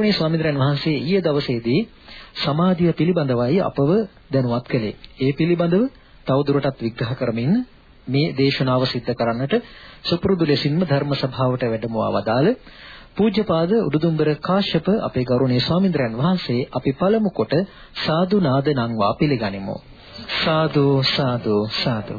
ගෞරවනීය ස්වාමීන් වහන්සේ ඊයේ දවසේදී සමාධිය පිළිබඳවයි අපව දැනුවත් කළේ. ඒ පිළිබඳව තවදුරටත් විග්‍රහ කරමින් මේ දේශනාව සිද්ධ කරන්නට සුපුරුදු ලෙසින්ම ධර්ම සභාවට වැඩමවා වදාළ පූජ්‍යපාද උඩුදුම්බර කාශ්‍යප අපේ ගෞරවනීය ස්වාමීන් වහන්සේ අපි පළමු කොට සාදු නාද නංවා පිළිගනිමු. සාදු සාදු සාදු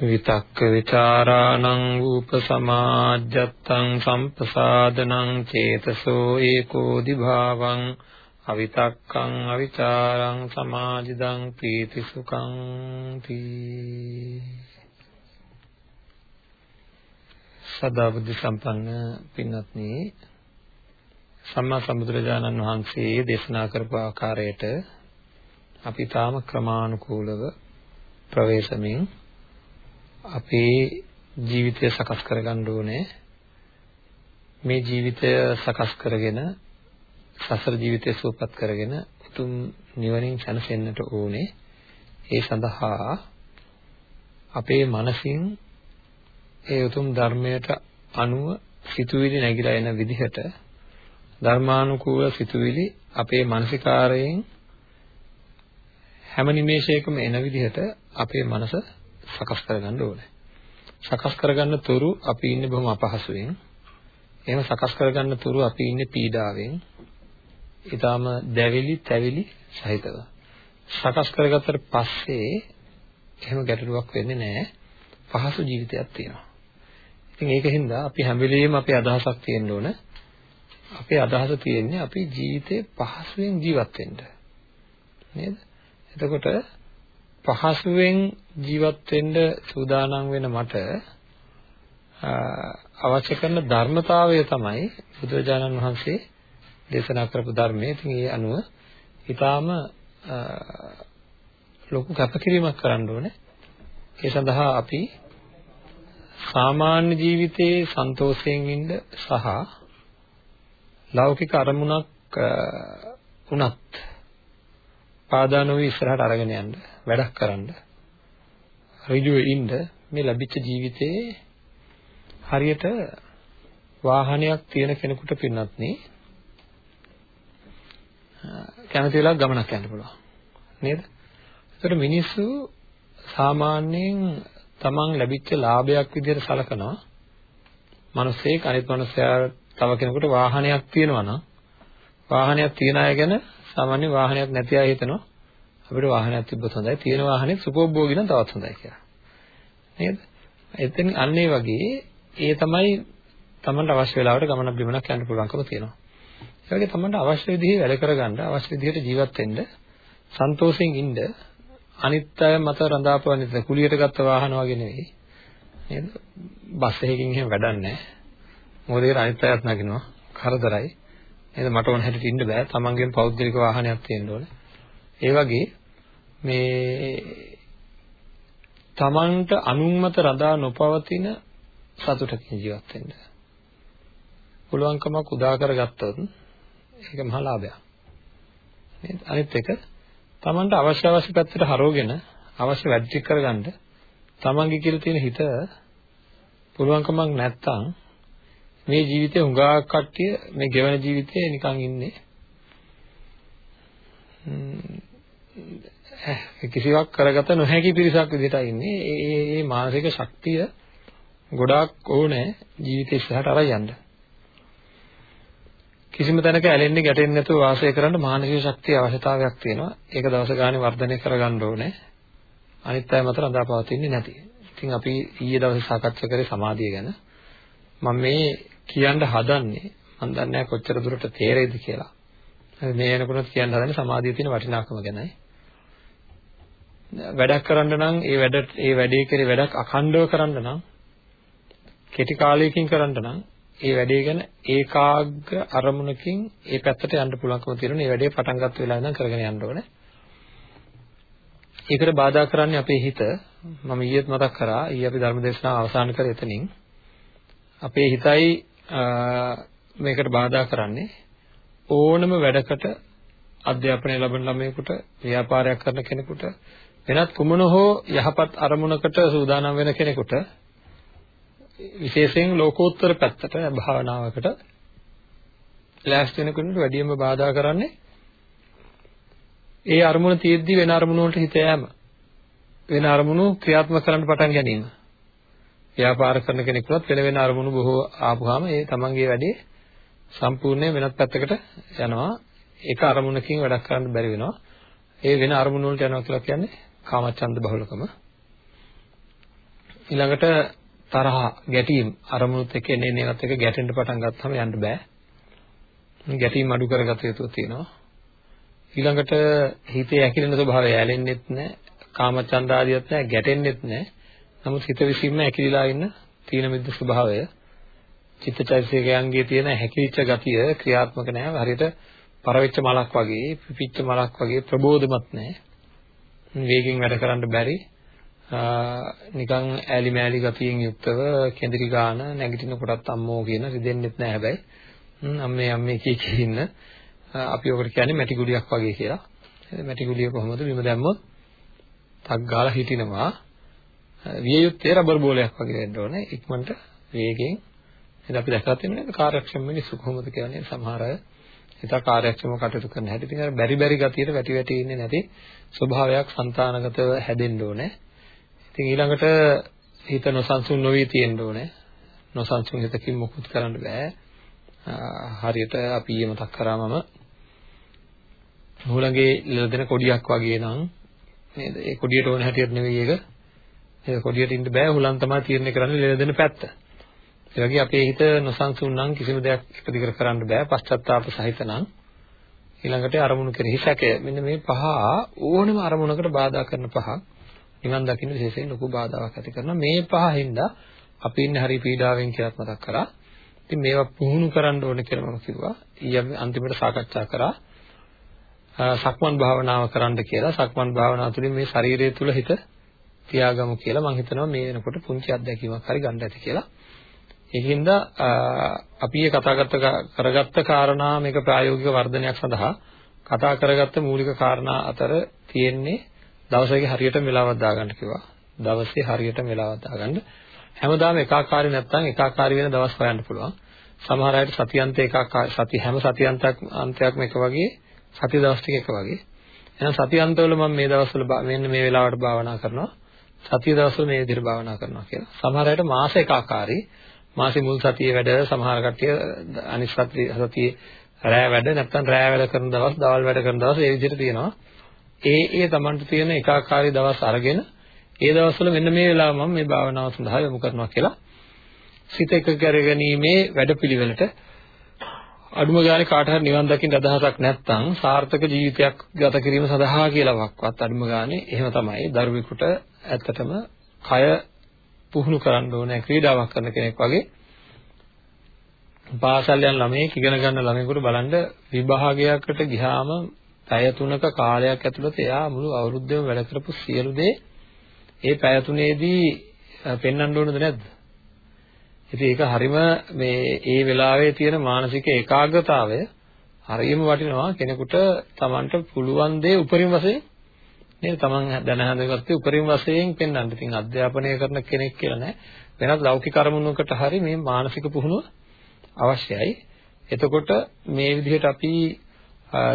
විතක්ක ਵਿਚාරාණං උපසමාජ්ජත්තං සම්පසාදනං චේතසෝ ඒකෝ දිභාවං අවිතක්කං අවිචාරං සමාජිදං පීති සුඛං තී සදා බුද්ධ සම්පන්න පින්වත්නි සම්මා සම්බුදුරජාණන් වහන්සේ දේශනා කරපු ආකාරයට අපි තාම ක්‍රමානුකූලව ප්‍රවේශමින් අපේ ජීවිතය සකස් කරගන්න ඕනේ. මේ ජීවිතය සකස් කරගෙන සසර ජීවිතය සූපපත් කරගෙන උතුම් නිවනින් සැනසෙන්නට ඕනේ. ඒ සඳහා අපේ මනසින් ඒ උතුම් ධර්මයට අනුව සිතුවිලි නැగిලා එන විදිහට ධර්මානුකූල සිතුවිලි අපේ මානසිකාරයෙන් හැම නිමේෂයකම එන විදිහට අපේ මනස සකස් කරගන්න ඕනේ. සකස් කරගන්න තුරු අපි ඉන්නේ බොහොම අපහසුයෙන්. එහෙම සකස් කරගන්න තුරු අපි ඉන්නේ පීඩාවෙන්. ඊටාම දැවිලි, තැවිලි සහිතව. සකස් කරගත්තට පස්සේ එහෙම ගැටලුවක් වෙන්නේ නැහැ. පහසු ජීවිතයක් තියෙනවා. ඉතින් ඒකින්ද අපි හැම වෙලෙම අපේ අදහසක් තියෙන්න ඕන. අපේ අදහස තියෙන්නේ අපි ජීවිතේ පහසුවෙන් ජීවත් වෙන්න. නේද? එතකොට පහසුවෙන් ජීවත් වෙන්න සූදානම් වෙන මට අවශ්‍ය කරන ධර්මතාවය තමයි බුදුරජාණන් වහන්සේ දේශනා කරපු ධර්මයේ. ඉතින් ඒ අනුව ඊටාම ලොකු කැපකිරීමක් කරන්න ඕනේ. ඒ සඳහා අපි සාමාන්‍ය ජීවිතයේ සන්තෝෂයෙන් ඉන්න සහ ලෞකික අරමුණක් උනත් පාදා නොවි ඉස්සරහට අරගෙන යන්න වැඩක් කරන්න ඍජුව ඉන්න මේ ලැබිච්ච ජීවිතේ හරියට වාහනයක් තියෙන කෙනෙකුට පින්නත් නේ කැමති වෙලාවක ගමනක් යන්න පුළුවන් නේද? ඒතර මිනිස්සු සාමාන්‍යයෙන් තමන් ලැබිච්ච ලාභයක් විදිහට සලකනවා. මිනිස්සෙක් අනිත් මිනිස්සයා තව කෙනෙකුට වාහනයක් තියෙනවා නම් වාහනයක් තියන අය ගැන සාමාන්‍ය වාහනයක් නැති අය හිතනවා අපිට වාහනයක් තිබ්බොත් හොඳයි. තියෙන වාහනේ සුපෝභෝගී නම් තවත් හොඳයි කියලා. නේද? එතෙන් අන්න ඒ වගේ ඒ තමයි තමන්ට අවශ්‍ය වෙලාවට ගමනක් බිමනක් යන්න පුළුවන්කම තියෙනවා. ඒ වගේ තමන්ට අවශ්‍ය විදිහේ වැඩ කරගන්න, අවශ්‍ය විදිහට ජීවත් වෙන්න, සන්තෝෂයෙන් ඉන්න අනිත් අය මත රඳාපවන්නේ කුලියට ගත්ත වාහන වගේ නෙවෙයි. නේද? බස් එකකින් එහෙම වැඩක් නැහැ. මොකද ඒක අනිත් අයත් නගිනවා. කරදරයි. නේද? මට ඕන හැටියට ඉන්න බෑ. තමන්ගේම පෞද්ගලික වාහනයක් තියෙන්න ඕනේ. ඒ වගේ මේ තමන්ට අනුන්මත රඳා නොපවතින සතුටකින් ජීවත් වෙන්න. පුළුවන්කමක් උදා කරගත්තොත් ඒක මහා ලාභයක්. නේද? අනිත් එක තමන්ට අවශ්‍ය අවශ්‍ය පැත්තට හරවගෙන අවශ්‍ය වැඩ ටික කරගන්න තමන්ගේ කියලා තියෙන හිත පුළුවන්කමක් නැත්තම් මේ ජීවිතේ හුඟා කට්ටිය මේ ගෙවන ජීවිතේ නිකන් ඉන්නේ කිසිවක් කරගත නොහැකි පිරිසක් විදිහට ඉන්නේ. ඒ ඒ මානසික ශක්තිය ගොඩාක් ඕනේ ජීවිතේ ඉස්සරහට අරන් යන්න. කිසිම තැනක ඇලෙන්නේ ගැටෙන්නේ නැතුව වාසය කරන්න මානසික ශක්තිය අවශ්‍යතාවයක් තියෙනවා. ඒක දවස ගානේ වර්ධනය කරගන්න ඕනේ. අනිත් අය මත රඳාපවතින්නේ නැති. ඉතින් අපි ඊයේ දවසේ සාකච්ඡා කරේ සමාධිය ගැන. මම මේ කියන්න හදන්නේ මම දන්නේ නැහැ කොච්චර දුරට තේරෙයිද කියලා. මේ වෙනකොට කියන්න හදන්නේ සමාධියේ තියෙන වටිනාකම ගැනයි. වැඩක් කරන්න නම් ඒ වැඩ ඒ වැඩේ කෙරේ වැඩක් අඛණ්ඩව කරන්න නම් කෙටි කාලයකින් කරන්න නම් ඒ වැඩේ ගැන ඒකාග්‍ර අරමුණකින් ඒ පැත්තට යන්න පුළුවන්කම තියෙනවා. මේ වැඩේ පටන් ගත්ත වෙලාවෙ ඉඳන් කරගෙන යන්න ඕනේ. ඒකට බාධා කරන්නේ අපේ හිත. මම ඊයේත් මතක් කරා. ඊයේ අපි ධර්ම දේශනාව අවසන් කරේ එතනින්. අපේ හිතයි මේකට බාධා කරන්නේ ඕනම වැඩකට අධ්‍යාපනය ලබන ළමයෙකුට ව්‍යාපාරයක් කරන කෙනෙකුට වෙනත් කුමන හෝ යහපත් අරමුණකට සූදානම් වෙන කෙනෙකුට විශේෂයෙන් ලෝකෝත්තර පැත්තට භාවනාවකට ලෑස්ති වෙන කෙනෙකුට වැඩියෙන්ම බාධා කරන්නේ ඒ අරමුණ තියෙද්දි වෙන අරමුණ වලට හිත යෑම. වෙන අරමුණු ක්‍රියාත්මක කරන්න පටන් ගැනීම. ව්‍යාපාර කරන කෙනෙකුට වෙන වෙන අරමුණු බොහෝ ආපුවාම ඒ තමන්ගේ වැඩේ සම්පූර්ණයෙන් වෙනත් පැත්තකට යනවා. ඒක අරමුණකින් වැඩක් කරන්න බැරි වෙනවා. ඒ වෙන අරමුණු වලට යනවා කියලා කියන්නේ කාමච්ඡන්ද බහුලකම ඊළඟට තරහ ගැටීම් අරමුණුත් එක්ක එන්නේ ඒවත් එක්ක ගැටෙන්න පටන් ගත්තාම යන්න බෑ. ගැටීම් අඩු කරගත යුතු තියෙනවා. ඊළඟට හිතේ ඇකිලෙන ස්වභාවය ඇලෙන්නෙත් නැහැ, කාමචන්ද ආදියත් නැහැ, ගැටෙන්නෙත් නැහැ. නමුත් හිත විසින්ම ඇකිලිලා ඉන්න තීන මිද්ද ස්වභාවය චිත්තචෛතසිකයන්ගේ තියෙන හැකිලිච්ච ගතිය ක්‍රියාත්මක නැහැ. හරියට පරවෙච්ච මලක් වගේ, පිපිච්ච මලක් වගේ ප්‍රබෝධමත් නැහැ. වේගෙන් වැඩ කරන්න බැරි නිකන් ඈලි මෑලි ගතියෙන් යුක්තව කෙඳිරි ගාන නැගිටින කොටත් අම්මෝ කියන රිදෙන්නෙත් නෑ හැබැයි අම්මේ අම්මේ කී කී ඉන්න අපි ඔකට කියන්නේ මැටි ගුලියක් වගේ කියලා. මැටි ගුලිය කොහොමද බිම දැම්මොත් තක් ගාලා හිටිනවා. විය යුත්තේ රබර් බෝලයක් වගේ වෙන්න ඕනේ. ඉක්මනට වේගෙන් ඉතින් අපි දැකලා තියෙනවා නේද කාර්යක්ෂම මිනිස්සු කොහොමද කියන්නේ සමහර අය හිත කාර්යක්ෂමව කටයුතු කරන හැටි. ඉතින් අර බැරි බැරි ගතියට වැටි වැටි ඉන්නේ නැති ස්වභාවයක් సంతాනගතව හැදෙන්න ඕනේ. ඉතින් ඊළඟට හිත නොසන්සුන් නොවි තියෙන්න ඕනේ. නොසන්සුන් හිතකින් මොකුත් කරන්න බෑ. හරියට අපි ඊයේ මතක් කරාමම හොලඟේ ලෙලදෙන කොඩියක් වගේ නම් නේද? ඒ කොඩියට ඕන හැටියට නෙවෙයි ඒක. ඒක කොඩියට ඉන්න බෑ. හොලන් තමයි තීරණය කරන්නේ ලෙලදෙන පැත්ත. ඒ වගේ අපේ හිත නොසන්සුන් නම් කිසිම දෙයක් ඉදිරියට කරන්න බෑ. පශ්චාත්තාප සහිත නම් ඊළඟට අරමුණු කෙරෙහි සැකය. මෙන්න මේ පහ ඕනම අරමුණකට බාධා කරන පහක්. නිවන් දකින්න විශේෂයෙන් ලොකු බාධාවක් ඇති කරනවා. මේ පහ හින්දා අපි ඉන්නේ හරි පීඩාවෙන් කියලාත් මතක් කරා. ඉතින් මේවා පුහුණු කරන්න ඕනේ කියලා මම කිව්වා. ඊයේ අන්තිමට සාකච්ඡා කරා. සක්මන් භාවනාව කරන්න කියලා. සක්මන් භාවනාව තුළින් මේ ශරීරය තුල හිත තියාගමු කියලා මම හිතනවා මේ වෙනකොට පුංචි අත්දැකීමක් හරි ගන්න ඇති කියලා. ඒකින්ද අපි මේ කතා කරගත්ත කාරණා මේක ප්‍රායෝගික වර්ධනයක් සඳහා කතා කරගත්ත මූලික කාරණා අතර තියෙන්නේ දවසේ හරියටම වෙලාවක් දාගන්න කිව්වා. දවසේ හරියටම වෙලාවක් දාගන්න. හැමදාම එකාකාරී නැත්නම් එකාකාරී වෙන දවස් හොයන්න පුළුවන්. සමහර අයට සතියන්ත එකාකාරී සති හැම සතියන්තයක් අන්තයක්ම එක වගේ සති දවස් ටික එක වගේ. එහෙනම් සතියන්තවල මම මේ දවස්වල මෙන්න මේ වෙලාවට භාවනා කරනවා. සතිය දවස්වල මේ විදිහට භාවනා කරනවා කියලා. සමහර අයට මාස එකාකාරී මාසෙ මුල් සතියේ වැඩ සමහර කට්ටිය අනිත් සතියේ රෑ වැඩ නැත්නම් රෑ වැඩ කරන දවස්, දවල් වැඩ කරන දවස් ඒ විදිහට තියෙනවා. ඒ ඒ Tamanට තියෙන ඒකාකාරී දවස් අරගෙන ඒ දවස්වල මෙන්න මේ වෙලාව මම මේ භාවනාව සඳහා යොමු කරනවා කියලා සිත එක කරගැනීමේ වැඩපිළිවෙලට අඩුම ගානේ කාට හරි නිවන් දකින්න අදහසක් නැත්නම් සාර්ථක ජීවිතයක් ගත කිරීම සඳහා කියලා වක්වත් අඩුම ගානේ එහෙම තමයි දරුවෙකුට ඇත්තටම කය පුහුණු කරන්න ඕනේ ක්‍රීඩාවක් කරන කෙනෙක් වගේ පාසල් යන ළමයෙක් ඉගෙන ගන්න ළමයෙකුට බලන්න විභාගයකට ගියාම පැය තුනක කාලයක් ඇතුළත එයා මුළු අවුරුද්දේම වැඩ කරපු සියලු දේ ඒ පැය තුනේදී පෙන්වන්න ඕනද නැද්ද? ඉතින් ඒක හරිම මේ ඒ වෙලාවේ තියෙන මානසික ඒකාග්‍රතාවය හරියම වටිනවා කෙනෙකුට Tamanට පුළුවන් දේ උපරිම වශයෙන් නේද Taman දැන හඳගත්තේ උපරිම වශයෙන් පෙන්වන්න. ඉතින් අධ්‍යාපනය කරන කෙනෙක් කියලා නෑ. වෙනත් ලෞකික කර්මණුවකට හරි මේ මානසික පුහුණුව අවශ්‍යයි. එතකොට මේ විදිහට අපි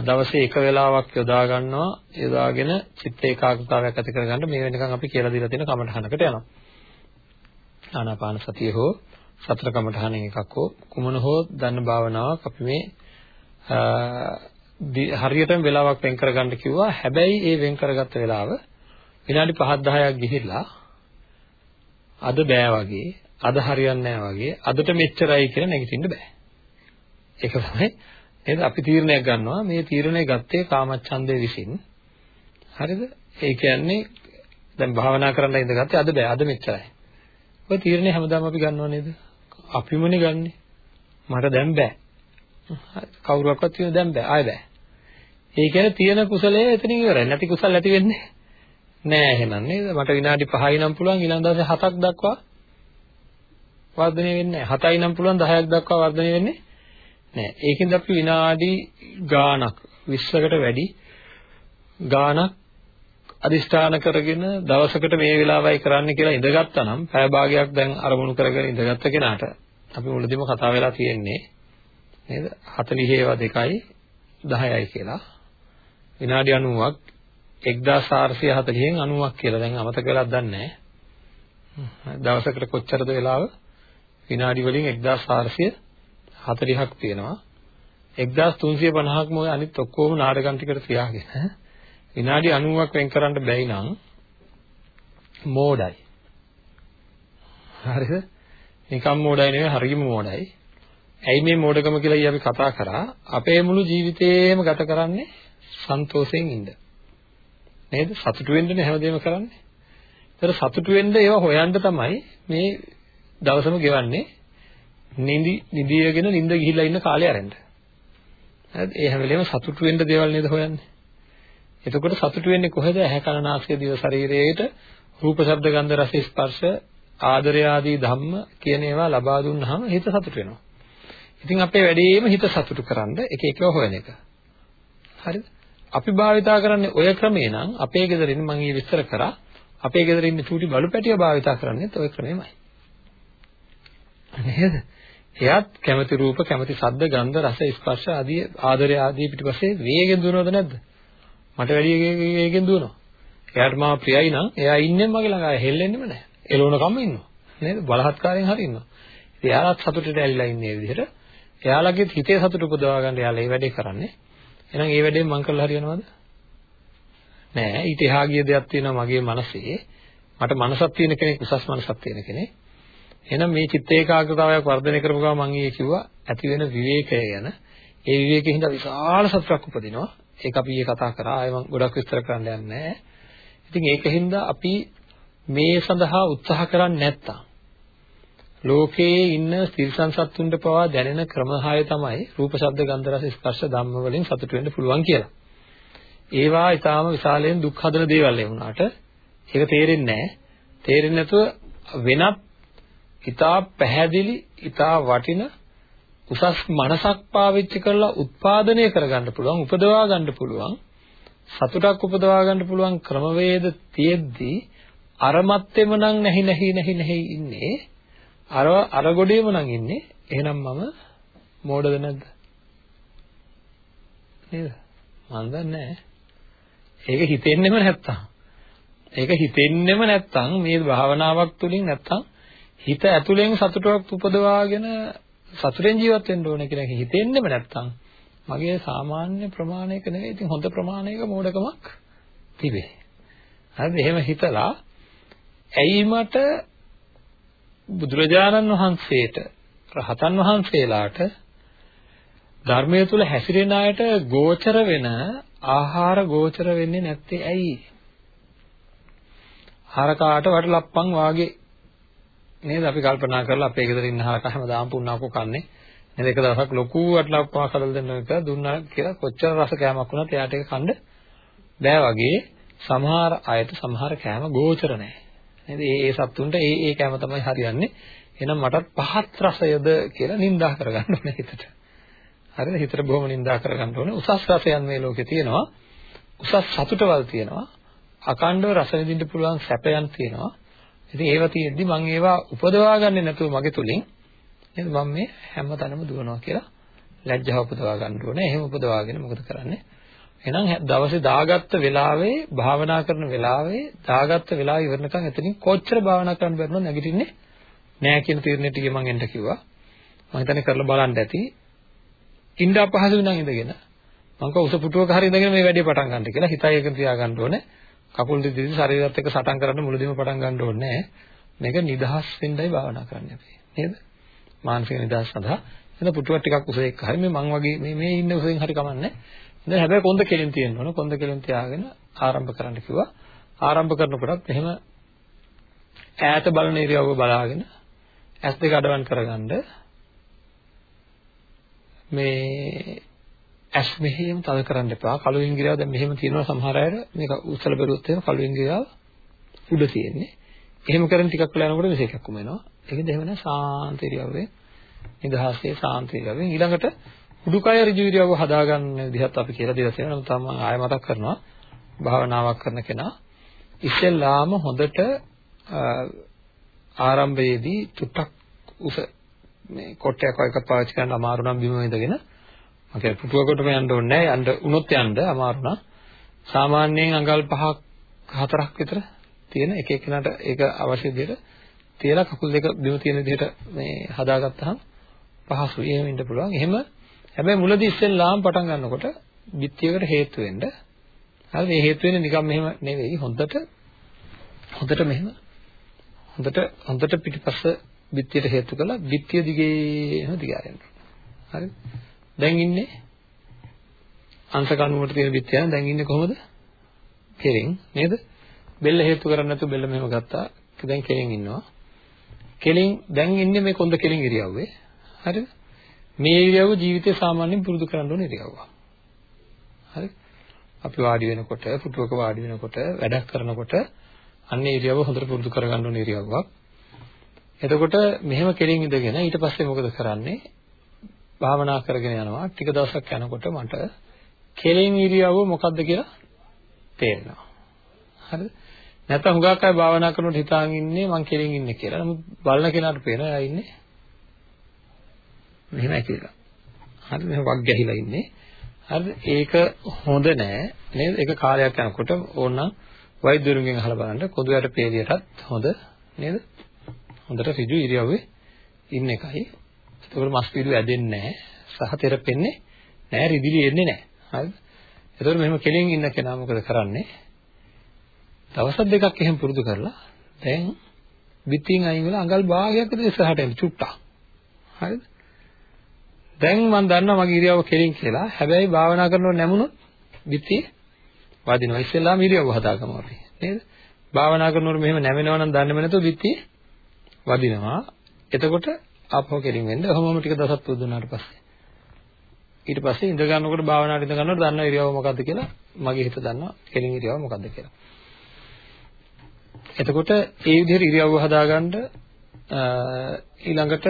දවසේ එක වෙලාවක් යොදා ගන්නවා යොදාගෙන චිත්ත ඒකාග්‍රතාවයක් ඇති කරගන්න මේ වෙනකන් අපි කියලා දීලා තියෙන කමඨහනකට යනවා ආනාපාන සතිය හෝ සතර කමඨහනෙන් එකක් හෝ කුමන හෝ දන්න භාවනාවක් අපි මේ හරියටම වෙලාවක් වෙන් කරගන්න කිව්වා. හැබැයි ඒ වෙන් කරගත්ත වෙලාව විනාඩි 5 10ක් ගිහිල්ලා අද බෑ වගේ අද හරියන්නේ නැහැ වගේ අදට මෙච්චරයි කියලා නැගිටින්න බෑ. ඒක තමයි නේද අපි තීරණයක් ගන්නවා මේ තීරණය ගත්තේ කාමච්ඡන්දේ විසින්. හරිද? ඒ කියන්නේ දැන් භාවනා කරන්න ඉඳගත්තේ අද බෑ අද මෙච්චරයි. ඔය තීරණය හැමදාම අපි ගන්නව නේද? අපිමනේ ගන්නෙ. මට දැන් බෑ. කවුරුවක්වත් කියන දැන් බෑ ආය බෑ. ඒ කියන්නේ තියෙන කුසලයේ එතනින් ඉවරයි. නැති කුසල ඇති වෙන්නේ නෑ එහෙනම් නේද? මට විනාඩි 5යි නම් පුළුවන් ඊළඟ දවසේ 7ක් දක්වා වර්ධනය වෙන්නේ නැහැ. 7යි නම් පුළුවන් 10ක් දක්වා වර්ධනය වෙන්නේ නැහැ. ඒකෙන්ද අපි විනාඩි ගාණක් 20කට වැඩි ගාණක් අදිෂ්ඨාන කරගෙන දවසකට මේ වෙලාවයි කරන්න කියලා ඉඳගත්තා නම් පැය භාගයක් දැන් අරමුණු කරගෙන ඉඳගත්ත කෙනාට අපි මුලදීම කතා වෙලා තියෙන්නේ නේද? 40 ඒවා 2යි 10යි කියලා. විනාඩි 90ක් 1440න් 90ක් කියලා. දැන් අමතක වෙලාවක් දන්නේ නැහැ. දවසකට කොච්චරද වෙලාව? විනාඩි වලින් 1440ක් තියෙනවා. 1350ක් මොකද අනිත් ඔක්කොම නාටකම් ටිකට තියාගෙන විනාඩි 90ක් වෙන් කරන්න බැයි නම් මෝඩයි. හරිද? නිකම් මෝඩයි නෙවෙයි හරියම මෝඩයි. ඇයි මේ මෝඩකම කියලා අපි කතා කරා? අපේ මුළු ජීවිතේම ගත කරන්නේ සන්තෝෂයෙන් ඉන්න. නේද? සතුටු වෙන්නනේ හැමදේම කරන්නේ. ඒතර සතුටු වෙන්න ඒවා හොයන්න තමයි මේ දවසම ගෙවන්නේ. නිදි නිදියගෙන නිින්ද ගිහිල්ලා ඉන්න කාලේ ආරෙන්න. හරිද? ඒ හැම වෙලේම සතුටු වෙන්න දේවල් නේද හොයන්නේ? එතකොට සතුටු වෙන්නේ කොහෙද? ඇහැ කන නාසය දිව ශරීරයේට රූප ශබ්ද ගන්ධ රස ස්පර්ශ ආදරය ආදී ධම්ම කියන ඒවා ලබා දුන්නාම හිත සතුට වෙනවා. ඉතින් අපේ වැඩේම හිත සතුටු කරන්න එක එකව හොයන එක. හරිද? අපි භාවිතා කරන්නේ ඔය ක්‍රමේ නම් අපේ ගෙදරින් මම ඊ විස්තර කරා අපේ ගෙදර ඉන්න චූටි බලු පැටිය භාවිතා කරන්නේත් ඔය ක්‍රමෙමයි. නේද? එයාත් කැමති රූප, කැමති ශබ්ද, ගන්ධ, රස, ස්පර්ශ ආදී ආදරය ආදී පිටිපස්සේ වේගෙන් දුවනවද නැද්ද? මට වැඩි වේගෙන් දුවනවා. එයාට මාව ප්‍රියයි නම් එයා ඉන්නේ මගේ ළඟ හෙල්ලෙන්නෙම නැහැ. එළවන කම ඉන්නවා. නේද? බලහත්කාරයෙන් හරි ඉන්නවා. ඉතින් එයාලත් සතුටට ඇලිලා ඉන්නේ මේ විදිහට. එයාලගේ හිතේ සතුට උපදවා ගන්න එයාලා මේ වැඩේ කරන්නේ. එහෙනම් මේ වැඩේ මං කරලා හරියනවද? නෑ. ඊට එහා ගිය දෙයක් තියෙනවා මගේ මනසේ. මට මනසක් තියෙන කෙනෙක් උසස් මනසක් තියෙන කෙනෙක්. එහෙනම් මේ චිත්ත ඒකාග්‍රතාවයක් වර්ධනය කරපු ගමන් මම ඊයේ කිව්වා ඇති වෙන විවේකය ගැන. ඒ විවේකයෙන් හින්දා විශාල සතුටක් උපදිනවා. ඒක අපි ඊයේ කතා කරා. ආයෙ මම ගොඩක් විස්තර කරන්න යන්නේ නැහැ. ඉතින් ඒකින්ද අපි මේ සඳහා උත්සාහ කරන්නේ නැත්තම් ලෝකයේ ඉන්න ස්ත්‍රිසං සත්තුන්ට පවා දැනෙන ක්‍රමහය තමයි රූප ශබ්ද ගන්ධ රස ස්පර්ශ ධම්ම වලින් සතුට වෙන්න පුළුවන් කියලා. ඒවා ඊටාම විශාලයෙන් දුක් හදන දේවල් ඒ වුණාට ඒක තේරෙන්නේ නැහැ. තේරෙන්නේ නැතුව වෙනත් ඊටා පැහැදිලි ඊටා වටින උසස් මනසක් පාවිච්චි කරලා උත්පාදනය කරගන්න පුළුවන් උපදවා ගන්න පුළුවන් සතුටක් උපදවා ගන්න පුළුවන් ක්‍රමවේද තියෙද්දී අරමත්තෙම නම් නැහි නැහි නැහි නැහි ඉන්නේ අර අර ගොඩේම නම් ඉන්නේ. එහෙනම් මම මෝඩද නැද්ද නේද? මන් දන්නේ ඒක හිතෙන්නෙම නැත්තම්. ඒක හිතෙන්නෙම නැත්තම් මේ භාවනාවක් තුලින් නැත්තම් හිත ඇතුලෙන් සතුටක් උපදවාගෙන සතුටෙන් ජීවත් වෙන්න ඕනේ කියලා හිතෙන්නෙම නැත්තම් මගේ සාමාන්‍ය ප්‍රමාණයක නෙවෙයි. ඉතින් හොඳ ප්‍රමාණයක මෝඩකමක් තිබේ. හරිද? එහෙම හිතලා ඇයි මට බුදුරජාණන් වහන්සේට රහතන් වහන්සේලාට ධර්මයේ තුල හැසිරෙන අයට ගෝචර වෙන ආහාර ගෝචර වෙන්නේ නැත්තේ ඇයි? හරකාට වට ලප්පන් වාගේ නේද? අපි කල්පනා කරලා අපේ ගෙදර ඉන්න හරක හැමදාම පුන්නකෝ කන්නේ. නේද? එක දවසක් ලොකු අටලප්පා කලල් දෙන්න එක දුන්නා කියලා කොච්චර රස කෑමක් වුණත් එයාට ඒක කන්න බෑ වගේ සමහර අයට සමහර කෑම ගෝචර නැහැ. නේද? ඒ ඒ සත්තුන්ට ඒ ඒ කෑම තමයි හරියන්නේ. එහෙනම් මටත් පහත් රසයද කියලා නිඳා කරගන්න ඕනේ හිතට. හරිද? හිතට බොහොම නිඳා කරගන්න ඕනේ. උසස් රසයන් මේ ලෝකේ තියෙනවා. උසස් සතුටවල් තියෙනවා. අකණ්ඩව රස විඳින්න පුළුවන් සැපයන් තියෙනවා. ඉතින් ඒවා තියෙද්දි මම ඒවා උපදවා ගන්නේ නැතුව මගේ තුලින්. නේද? මම මේ හැමතැනම දුවනවා කියලා ලැජ්ජාව උපදවා ගන්න ඕනේ. එහෙම උපදවාගෙන මොකද කරන්නේ? එහෙනම් දවසේ දාගත්ත වෙලාවේ භාවනා කරන වෙලාවේ දාගත්ත වෙලාව ඉවරනකම් එතනින් කොච්චර භාවනා කරන්න බැරිනවද නැගිටින්නේ නෑ කියන තීරණයට ගිය මම එන්න කිව්වා. මම හිතන්නේ කරලා බලන්න ඇති. ඉන්න අපහසු නම් ඉඳගෙන මං කව උස පුටුවක හරි ඉඳගෙන මේ වැඩේ පටන් ගන්න කියලා හිතයි එක තියාගන්න ඕනේ. කකුල් දෙක ශරීරයත් එක්ක සටන් කරන්න මුලදීම පටන් ගන්න ඕනේ මේක නිදහස් වෙන්නයි භාවනා කරන්නේ අපි. නේද? මානසික නිදහස සඳහා එතන පුටුවක් ටිකක් උස එක්ක හරි මේ මං වගේ මේ මේ ඉන්න උසෙන් හරි කමන්නේ. දැන් හැබැයි කොන්ද කෙලින් තියෙන්න ඕන. කොන්ද කෙලින් තියාගෙන ආරම්භ කරන්න කිව්වා. ආරම්භ කරනකොටත් එහෙම ඈත බලන ඉරියව්ව බලාගෙන ඇස් දෙක අඩවන් කරගන්න මේ ඇස් මෙහෙම තද කරන්න එපා. කළු ඉංගිරියාව දැන් මෙහෙම තියෙනවා සමහර අය මේක උස්සල බැලුවොත් එහෙම කළු ඉංගිරියාව උඩ තියෙන්නේ. එහෙම කරන් ටිකක් වෙලා යනකොට මෙසේ එකක් උම වෙනවා. ඒකද එහෙම නැ සාන්ත ඉරියව්වේ නිදහසේ සාන්ත ඉරියව්වෙන් ඊළඟට උඩුකය ඍජු ඉරියව්ව හදාගන්න විදිහත් අපි කියලා දෙලා තියෙනවා. නමුත් මම ආයෙ මතක් කරනවා. භාවනාවක් කරන කෙනා ඉස්සෙල්ලාම හොඳට ආරම්භයේදී චුට්ටක් උස මේ කොටයක් වගේ එකක් පාවිච්චි කරන්න අමාරු නම් බිම ඉඳගෙන මම කියන්නේ පුටුවකටම යන්න ඕනේ නැහැ යන්න උනොත් යන්න අමාරු නම් සාමාන්‍යයෙන් අඟල් පහක් හතරක් විතර තියෙන එක එක්කෙනාට ඒක අවශ්‍ය විදිහට තියලා කකුල් දෙක බිම තියෙන විදිහට මේ හදාගත්තාම පහසුයි එහෙම ඉන්න පුළුවන් එහෙම හැබැයි මුලදී ඉස්සෙල්ලාම පටන් ගන්නකොට බිත්තියකට හේතු වෙන්න. හරි මේ හේතු වෙන්නේ නිකන් මෙහෙම නෙවෙයි හොඳට හොඳට මෙහෙම හොඳට හොඳට පිටිපස්ස බිත්තියට හේතු කළා බිත්තිය දිගේම දිගාරෙන්න. හරි. දැන් ඉන්නේ අංශ කණුවට තියෙන බිත්තියන දැන් ඉන්නේ කොහොමද? කෙලින් නේද? බෙල්ල හේතු කරන්නේ නැතුව බෙල්ල මෙහෙම ගත්තා. දැන් කෙලින් ඉන්නවා. කෙලින් දැන් ඉන්නේ මේ කොන්ද කෙලින් ඉරියව්වේ. හරිද? මේ ඉරියව්ව ජීවිතේ සාමාන්‍යයෙන් පුරුදු කරන්න ඕන ඉරියව්ව හරි අපි වාඩි වෙනකොට පුටුවක වාඩි වෙනකොට වැඩක් කරනකොට අන්න ඉරියව්ව හොඳට පුරුදු කරගන්න ඕන ඉරියව්වක්. එතකොට මෙහෙම කෙලින් ඉඳගෙන ඊට පස්සේ මොකද කරන්නේ? භාවනා කරගෙන යනවා. ටික දවසක් යනකොට මට කෙලින් ඉරියව්ව මොකද්ද කියලා තේරෙනවා. හරිද? නැත්නම් හුඟක් අය භාවනා කරනකොට හිතාගෙන ඉන්නේ මං කෙලින් ඉන්නේ කියලා. නමුත් බලන කෙනාට පේනවා එයා ඉන්නේ මෙහෙමයි කියලා. හරිද? මෙහෙම වක් ගැහිලා ඉන්නේ. හරිද? ඒක හොඳ නෑ නේද? ඒක කාලයක් යනකොට ඕනනම් වෛද්‍යවරුන්ගෙන් අහලා බලන්න කොඳු යට peeliyටත් හොඳ නේද? හොඳට ඍජු ඉරියව්වේ ඉන්න එකයි. එතකොට මස් පිළි ඇදෙන්නේ නැහැ. සහ තෙරපෙන්නේ නැහැ, රිදිලි එන්නේ නැහැ. හරිද? එතකොට මෙහෙම කෙලින් ඉන්න කෙනා මොකද කරන්නේ? දවස් දෙකක් එහෙම පුරුදු කරලා දැන් පිටින් අයින් වෙලා අඟල් භාගයක් විතර ඉස්සරහට එන්න චුට්ටක්. හරිද? දැන් මම දන්නවා මගේ ඉරියව්ව කෙලින් කියලා. හැබැයි භාවනා කරනකොට නැමුණොත් පිටියේ වදිනවා. ඉස්සෙල්ලාම ඉරියව්ව හදාගමු අපි. නේද? භාවනා කරනකොට මෙහෙම නැවෙනවා නම් දන්නේම නැතුව පිටියේ වදිනවා. එතකොට ආපහු කෙලින් වෙන්න. ඔහොමම ටික දවසක් පුරුදු වුණාට පස්සේ. ඊට පස්සේ ඉඳ ගන්නකොට භාවනාවට ඉඳ ගන්නකොට දන්නවා ඉරියව්ව මොකද්ද කියලා. මගේ හිත දන්නවා කෙලින් ඉරියව්ව මොකද්ද කියලා. එතකොට ඒ විදිහට ඉරියව්ව හදාගන්න ඊළඟට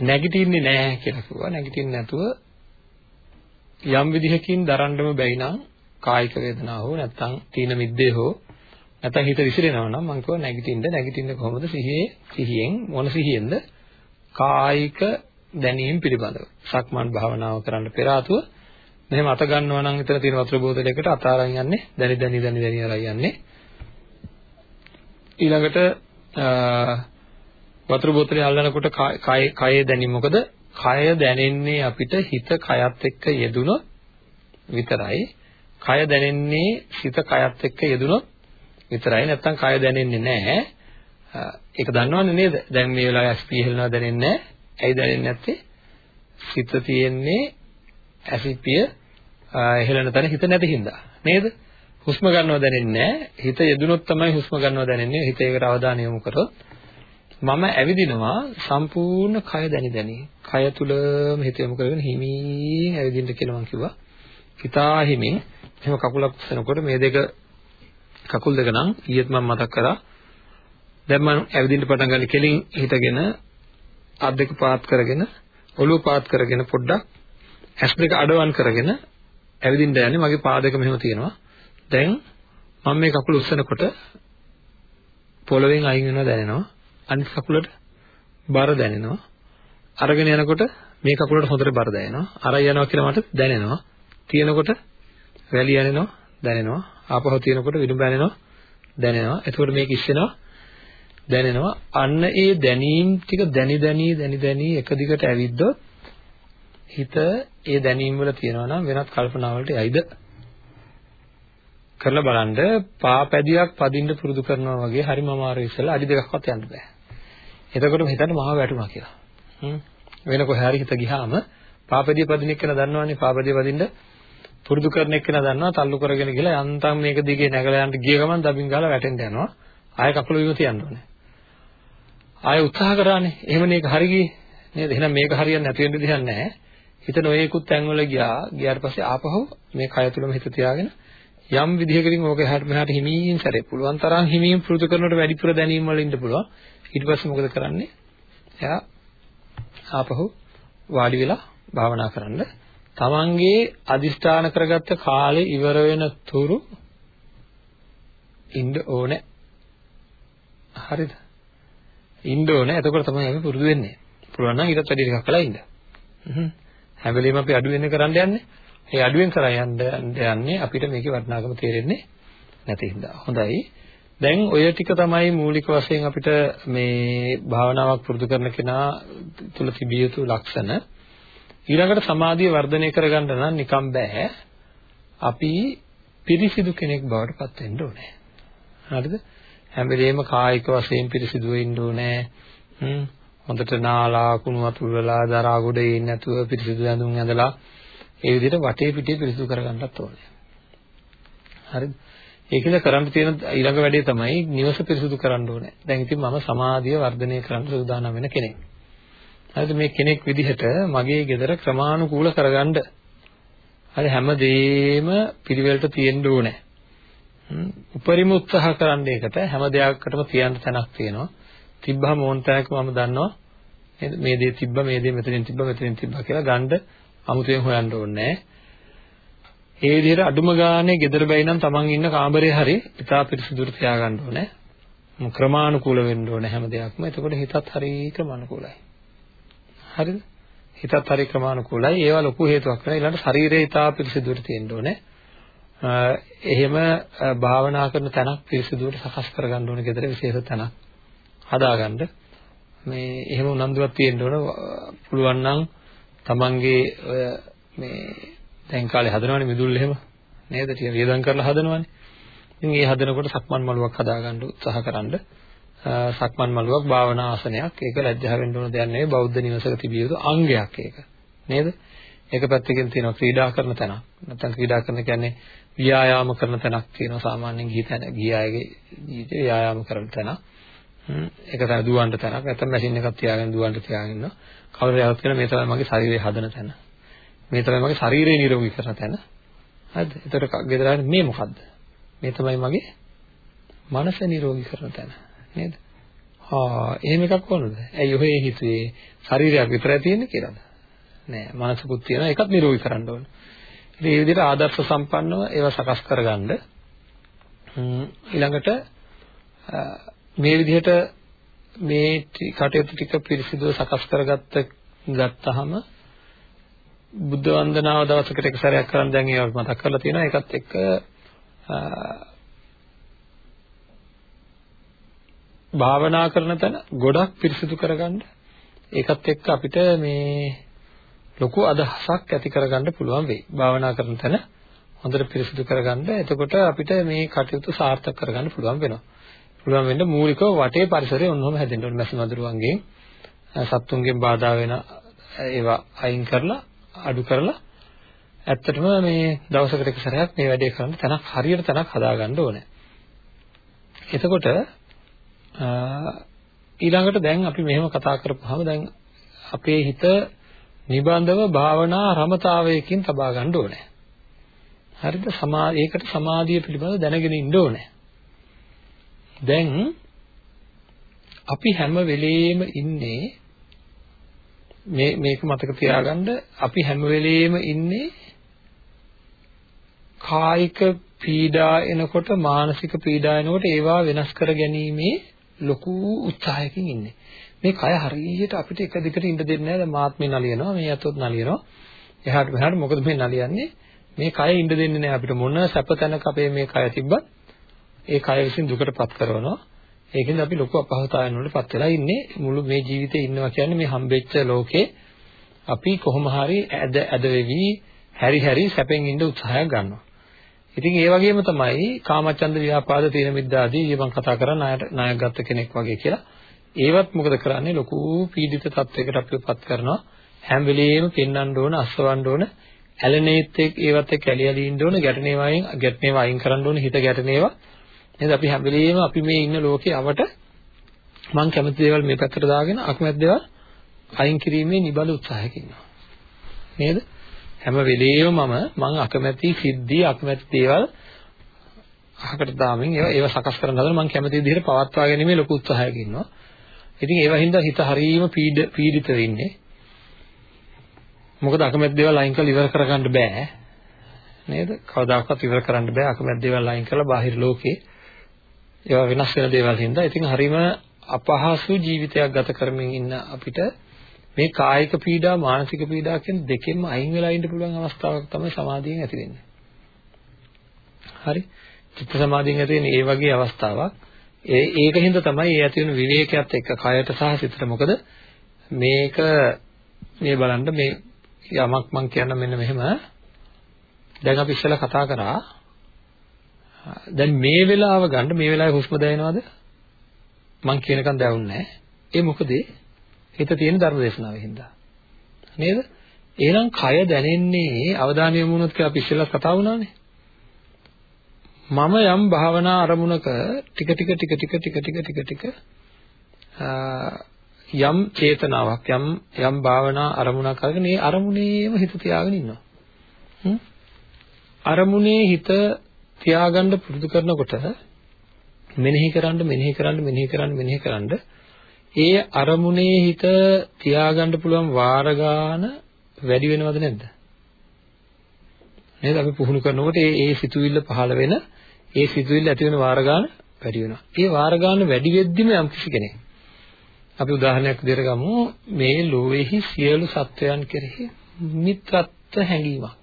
නැගිටින්නේ නැහැ කියලා කිව්වා. නැගිටින්නේ නැතුව යම් විදිහකින් දරන්නම බැයි නම් කායික වේදනාව හෝ නැත්නම් තීන මිද්දේ හෝ නැත්නම් හිත විසිරෙනවා නම් මම කියවා නැගිටින්න නැගිටින්න කොහොමද? සිහියේ සිහියෙන් මොන සිහියෙන්ද? කායික දැනීම් පිළිබඳව. සක්මන් භාවනාව කරන්න පෙර ආතුව මෙහෙම අත ගන්නවා නම් එතන තියෙන වතුර බෝතලයකට අත අරන් යන්නේ. දැනි දැනි දැනි දැනි අරන් යන්නේ. ඊළඟට වතුර බෝතලේ අල්ලනකොට කය කයේ දැනීම මොකද කය දැනෙන්නේ අපිට හිත කයත් එක්ක යෙදුනොත් විතරයි. කය දැනෙන්නේ හිත කයත් එක්ක යෙදුනොත් විතරයි. නැත්තම් කය දැනෙන්නේ නැහැ. ඒක දන්නවන්නේ නේද? දැන් මේ වෙලාවේ SP හෙලනවා දැනෙන්නේ නැහැ. ඇයි දැනෙන්නේ නැත්තේ? හිත තියෙන්නේ ඇසිපිය හෙලන තැන හිත නැති හින්දා. නේද? හුස්ම ගන්නව දැනෙන්නේ නැහැ. හිත යෙදුනොත් තමයි හුස්ම ගන්නව දැනෙන්නේ. හිත ඒකට අවධානය යොමු කරොත් මම ඇවිදිනවා සම්පූර්ණ කය දැනි දැනි. කය තුලම හිත යොමු කරගෙන හිමින් ඇවිදින්න කියලා මම කිව්වා. හිතා හිමින් එහෙම කකුලක් උස්සනකොට මේ දෙක කකුල් දෙක නම් ඊයේත් මම මතක් කරා. දැන් මම ඇවිදින්න පටන් ගන්න කෙලින් හිටගෙන අත් දෙක පාත් කරගෙන ඔළුව පාත් කරගෙන පොඩ්ඩක් ඇස් දෙක අඩවන් කරගෙන ඇවිදින්න යන්නේ මගේ පාදයක මෙහෙම තියෙනවා. දැන් මම මේ කකුල උස්සනකොට පොළවෙන් අයින් වෙනවා දැනෙනවා. අනිත් කකුලට බර දැනෙනවා. අරගෙන යනකොට මේ කකුලට හොඳට බර දැනෙනවා. අරයි යනවා කියලා මට දැනෙනවා. තියෙනකොට වැලි යනවා දැනෙනවා. ආපහු තියෙනකොට විදුඹ යනවා දැනෙනවා. එතකොට මේක ඉස්සෙනවා. දැනෙනවා. අන්න ඒ දැනීම් ටික දැනි දැනි දැනි දැනි එක දිගට ඇවිද්දොත් හිත ඒ දැනීම් වල තියනවා නම් වෙනත් කල්පනාවලට යයිද? කරලා බලන්න පාපැදියක් පදින්න පුරුදු කරනවා වගේ හරිම අමාරු ඉස්සලා අඩි දෙකක්වත් යන්න බෑ. එතකොටම හිතන්න මහා වැටුණා කියලා. හ්ම් වෙන කොහේ හරි හිත ගියාම පාපැදිය පදින එක්කන දන්නවනේ පාපැදිය පදින්න පුරුදු කරන එක්කන දන්නවා තල්ලු කරගෙන ගිහලා යන්තම් මේක දිගේ නැගලා යන්න ගිය ගමන් දබින් ගාලා වැටෙන්න යනවා. ආයෙ කකුල බිම තියන්න ඕනේ. ආයෙ උත්සාහ කරානේ. එහෙම මේක හරි ගියේ නේද? එහෙනම් මේක හරියන්නේ නැති වෙන්න දෙයක් නැහැ. හිත නොයේකුත් තැන්වල ගියා. ගියාට පස්සේ ආපහු මේ කය තුලම හිත තියාගෙන යම් විදිහකින් ඕක එහාට මෙහාට හිමීන් සැරේ පුළුවන් තරම් හිමීන් පුරුදු කරනකොට වැඩිපුර දැනීම් වල ඉන්න පුළුවන්. ඊට පස්සේ මොකද කරන්නේ? එයා ආපහු වාඩි වෙලා භාවනා කරන්න තමන්ගේ අදිෂ්ඨාන කරගත්ත කාලේ ඉවර වෙන තුරු ඉන්න ඕනේ. හරිද? ඉන්න ඕනේ. එතකොට තමයි අපි පුරුදු වෙන්නේ. පුළුවන් නම් ඊටත් වැඩි ටිකක් කළා ඉන්න. හ්ම්. හැම වෙලෙම අපි අඩු වෙන්න කරන්න යන්නේ. ඒ අඩුවෙන් කරා යන්න යන්නේ අපිට මේකේ වටිනාකම තේරෙන්නේ නැති හින්දා. හොඳයි. දැන් ඔය ටික තමයි මූලික වශයෙන් අපිට මේ භාවනාවක් පුරුදු කරන කෙනා තුල තිබිය යුතු ලක්ෂණ. ඊළඟට සමාධිය වර්ධනය කරගන්න නම් නිකම් බෑ. අපි පිරිසිදු කෙනෙක් බවට පත් වෙන්න ඕනේ. හරිද? හැම වෙලේම කායික වශයෙන් පිරිසිදු වෙන්න ඕනේ. හ්ම් හොඳට නාලා කුණු වතුර වල දරා ගොඩ එන්නේ නැතුව පිරිසිදු ඇඳුම් ඇඳලා ඒ විදිහට වටේ පිටේ පිරිසිදු කරගන්නත් ඕනේ. හරිද? ඒකද කරන්න තියෙන ඊළඟ වැඩේ තමයි නිවස පිරිසිදු කරන්න ඕනේ. දැන් ඉතින් මම සමාධිය වර්ධනය කරන්න සූදානම් වෙන කෙනෙක්. හරිද මේ කෙනෙක් විදිහට මගේ ගෙදර ක්‍රමානුකූල කරගන්න හරි හැමදේම පිළිවෙලට තියෙන්න ඕනේ. උපරිම උත්සාහ කරන්න ඒකට හැම දෙයකටම තියන්න තැනක් තියෙනවා. තිබ්බහම ඕන තැනක මම දන්නවා නේද මේ දේ තිබ්බ මේ දේ මෙතනින් තිබ්බ මෙතනින් තිබ්බ කියලා ගන්න අමුතුවෙන් හොයන්න ඕනේ ඒ විදිහට අඩුම ගානේ gedara බැයි නම් Taman ඉන්න කාමරේ හරි ඉතා පිරිසිදුට තියාගන්න ඕනේ. ක්‍රමානුකූල වෙන්න ඕනේ හැම දෙයක්ම. එතකොට හිතත් හරි ක්‍රමානුකූලයි. හරිද? හිතත් හරි ක්‍රමානුකූලයි. ඒවා ලොකු හේතුවක් වෙනවා ඊළඟට ශරීරය ඉතා පිරිසිදුට තියෙන්න ඕනේ. එහෙම භාවනා කරන තැනක් පිරිසිදුවට සකස් කරගන්න ඕනේ gedara විශේෂ තැනක් හදාගන්න. මේ එහෙම උනන්දුවක් තියෙන්න ඕන. පුළුවන් නම් තමන්ගේ ඔය මේ දැන් කාලේ හදනවනේ මිදුල් එහෙම. නේද? ටික වියදම් කරලා හදනවනේ. ඉතින් ඒ හදනකොට සක්මන් මළුවක් හදාගන්න උත්සාහ කරන්න සක්මන් මළුවක් භාවනා ආසනයක්. ඒක ලැජ්ජා වෙන්න ඕන දෙයක් නෙවෙයි. බෞද්ධ නිවසක තිබිය යුතු අංගයක් ඒක. නේද? ඒක පැත්තකින් තියෙනවා ක්‍රීඩා කරන තැනක්. නැත්නම් ක්‍රීඩා කරන කියන්නේ ව්‍යායාම කරන තැනක් තියෙනවා සාමාන්‍යයෙන් ගිහි තැන ගිහි අයගේ ජීවිතේ ව්‍යායාම කරන තැනක්. ඒක තමයි දුවන්න තැනක්. නැත්නම් මැෂින් එකක් තියාගෙන දුවන්න තියාගෙන ඉන්නවා. කවුරු යවත් කියන මේ තමයි මගේ ශරීරය හදන තැන. මේ තමයි මගේ ශරීරය නිරෝගී කරන තැන. හරිද? එතකොට ගෙදරට මේ මොකද්ද? මේ තමයි මගේ මනස නිරෝගී කරන තැන. නේද? ආ එහෙම එකක් ඕනද? ඇයි ඔහෙ හිතුවේ ශරීරයක් විතරයි තියෙන්නේ කියලාද? නෑ මනසකුත් තියෙනවා ඒකත් නිරෝගී කරන්න ඕන. ඉතින් මේ විදිහට ආදර්ශ සම්පන්නව ඒවා සකස් කරගන්න ඊළඟට මේ විදිහට මේ කටයුතු ටික පිරිසිදුව සකස් කරගත්ත ගත්තාම බුද්ධ වන්දනාව දවසකට එක සැරයක් කරන් දැන් ඒවා මතක් කරලා තියෙනවා. ඒකත් එක්ක භාවනා කරන තැන ගොඩක් පිරිසිදු කරගන්න. ඒකත් එක්ක අපිට මේ ලොකු අදහසක් ඇති කරගන්න පුළුවන් වෙයි. භාවනා කරන තැන හොඳට පිරිසිදු කරගන්න. එතකොට අපිට මේ කටයුතු සාර්ථක කරගන්න පුළුවන් වෙනවා. පුළුවන් වෙන්න මූලිකව වටේ පරිසරය ඔන්නෝම හැදෙන්න ඕනේ. මැසි මදුරුවන්ගෙන් සත්තුන්ගෙන් බාධා වෙන ඒවා අයින් කරලා අඩු කරලා ඇත්තටම මේ දවසකට එක සැරයක් මේ වැඩේ කරන්න තැනක් හරියට තැනක් හදාගන්න ඕනේ. එතකොට ඊළඟට දැන් අපි මෙහෙම කතා කරපුවාම දැන් අපේ හිත නිබඳව භාවනා රමතාවයකින් තබා ගන්න ඕනේ. හරිද? සමා ඒකට සමාධිය පිළිබඳව දැනගෙන ඉන්න ඕනේ. දැන් අපි හැම වෙලෙම ඉන්නේ මේ මේක මතක තියාගන්න අපි හැම වෙලෙම ඉන්නේ කායික පීඩා එනකොට මානසික පීඩා එනකොට ඒවා වෙනස් කර ගැනීමේ ලොකු උත්සාහයකින් ඉන්නේ. මේ කය හරියට අපිට එක දිගට ඉඳ දෙන්නේ නැහැ. දැන් මාත් මේ නලියනවා, මේ අතොත් නලියනවා. එහාට මෙහාට මොකද මේ නලියන්නේ? මේ කය ඉඳ දෙන්නේ නැහැ අපිට මොන සැප තැනක අපේ මේ කය තිබ්බත් ඒ කය විසින් දුකටපත් කරනවා. ඒකෙන්ද අපි ලොකු අපහසුතාවයන් වලටපත් වෙලා ඉන්නේ මුළු මේ ජීවිතේ ඉන්නවා කියන්නේ මේ හම්බෙච්ච ලෝකේ අපි කොහොම හරි ඇද ඇද වෙවි හැරි හැරි සැපෙන් ඉන්න උත්සාහයක් ගන්නවා. ඉතින් ඒ වගේම තමයි කාමචන්ද ව්‍යාපාද තීන මිද්දාදී ඊ මම කතා කරා ණයට ණයක් ගත්ත කෙනෙක් වගේ කියලා. ඒවත් මොකද කරන්නේ ලොකු පීඩිත තත්වයකට අපිවපත් කරනවා. හැම වෙලෙම පෙන්වන්න ඕන, අස්වන්න ඕන, ඇලෙනේත් එක් ඒවත් එක්ක ඇලි ඇලි ඉන්න ඕන, ගැටනේ වයින් ගැටනේ වයින් කරන්න ඕන, හිත ගැටනේවා. නේද? අපි හැම වෙලෙම අපි මේ ඉන්න ලෝකේ අවට මං කැමති දේවල් මේ පැත්තට දාගෙන අකමැති දේවල් අයින් කිරීමේ නිබඳ උත්සාහයක ඉන්නවා. නේද? හැම වෙලෙම මම මං අකමැති සිද්ධි අකමැති දේවල් අහකට දාමින් ඒවා ඒවා සකස් කරන්න හදන මං කැමති විදිහට පවත්වා ගැනීමේ ලොකු උත්සාහයක ඉන්නවා. ඉතින් ඒවා හින්දා හිත හරීම පීඩිත වෙන්නේ. මොකද අකමැති දේවල් අයින් කරලා ඉවර කරගන්න බෑ. නේද? කවදාකවත් ඉවර කරන්න බෑ අකමැති දේවල් අයින් කරලා බාහිර ලෝකේ ඒවා වෙනස් වෙන දේවල් හින්දා ඉතින් හරීම අපහසු ජීවිතයක් ගත කරමින් ඉන්න අපිට මේ කායික පීඩා මානසික පීඩා කියන දෙකෙන්ම අයින් වෙලා ඉන්න පුළුවන් අවස්ථාවක් තමයි සමාධියෙන් ඇති වෙන්නේ. හරි? චිත්ත සමාධියෙන් ඇති වෙන ඒ වගේ අවස්ථාවක්. ඒ ඒකින්ද තමයි ඒ ඇති වෙන විවේකයක් එක්ක කයට සහ සිතට මොකද මේක මේ බලන්න මේ යමක් මං කියන්න මෙන්න මෙහෙම දැන් අපි ඉස්සෙල්ලා කතා කරා දැන් මේ වෙලාව ගන්න මේ වෙලාවේ හුස්ම දැනෙනවද? මං කියනකන් දැවුන්නේ නැහැ. ඒ මොකද? හිත තියෙන ධර්ම දේශනාවෙන් හින්දා. නේද? එහෙනම් කය දැනෙන්නේ අවධානය යොමු වුණොත් කියලා අපි ඉස්සෙල්ලා කතා වුණානේ. මම යම් භාවනා අරමුණක ටික ටික ටික ටික ටික ටික ටික ටික යම් චේතනාවක් යම් යම් භාවනා අරමුණක් අරගෙන ඒ අරමුණේම හිත තියාගෙන ඉන්නවා. අරමුණේ හිත තියාගන්න පුරුදු කරනකොට මෙනෙහි කරන්න මෙනෙහි කරන්න මෙනෙහි කරන්න මෙනෙහි කරන්න ඒ අරමුණේ හිත තියාගන්න පුළුවන් වාර ගාන වැඩි වෙනවද නැද්ද? නේද අපි පුහුණු කරනකොට ඒ ඒ සිතුවිල්ල පහළ වෙන ඒ සිතුවිල්ල ඇති වෙන වාර ගාන වැඩි වෙනවා. ඒ වාර ගාන වැඩි වෙද්දිම යම් කිසි කෙනෙක් අපි උදාහරණයක් විදිහට ගමු මේ ලෝකෙහි සියලු සත්වයන් කෙරෙහි මිත්‍රත්ව හැඟීමක්.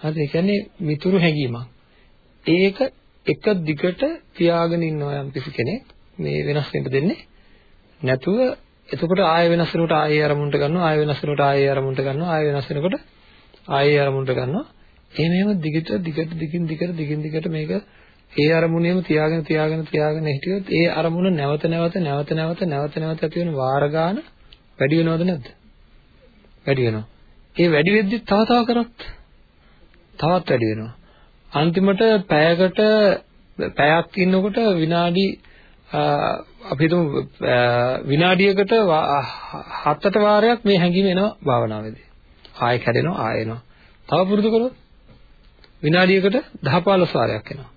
හරි ඒ කියන්නේ මිතුරු හැඟීමක්. ඒක එක දිගට තියාගෙන ඉන්නවා යම් කිසි කෙනෙක් මේ වෙනස් වෙන්න දෙන්නේ නැතුව එතකොට ආය වෙනස් වෙනකොට ආයේ අරමුණට ගන්නවා ආය වෙනස් වෙනකොට ආයේ අරමුණට ගන්නවා ආය වෙනස් වෙනකොට ආයේ අරමුණට ගන්නවා එහෙම එහෙම දිගට දිගට දිගින් දිගට දිගින් දිගට මේක ඒ අරමුණේම තියාගෙන තියාගෙන තියාගෙන හිටියොත් ඒ අරමුණ නැවත නැවත නැවත නැවත නැවත නැවත ඇති වෙන වාර ගන්න වැඩි වෙනවද නැද්ද? වැඩි වෙනවා. ඒ වැඩි වෙද්දි තව තව කරත් තවත් වැඩි වෙනවා. අන්තිමට පැයකට පැයක් ඉන්නකොට විනාඩි අපි හිතමු විනාඩියකට හතට වාරයක් මේ හැංගීම එනවා භාවනාවේදී. ආයෙ කැඩෙනවා ආයෙ එනවා. තව පුරුදු කරොත් විනාඩියකට 10 15 වාරයක් එනවා.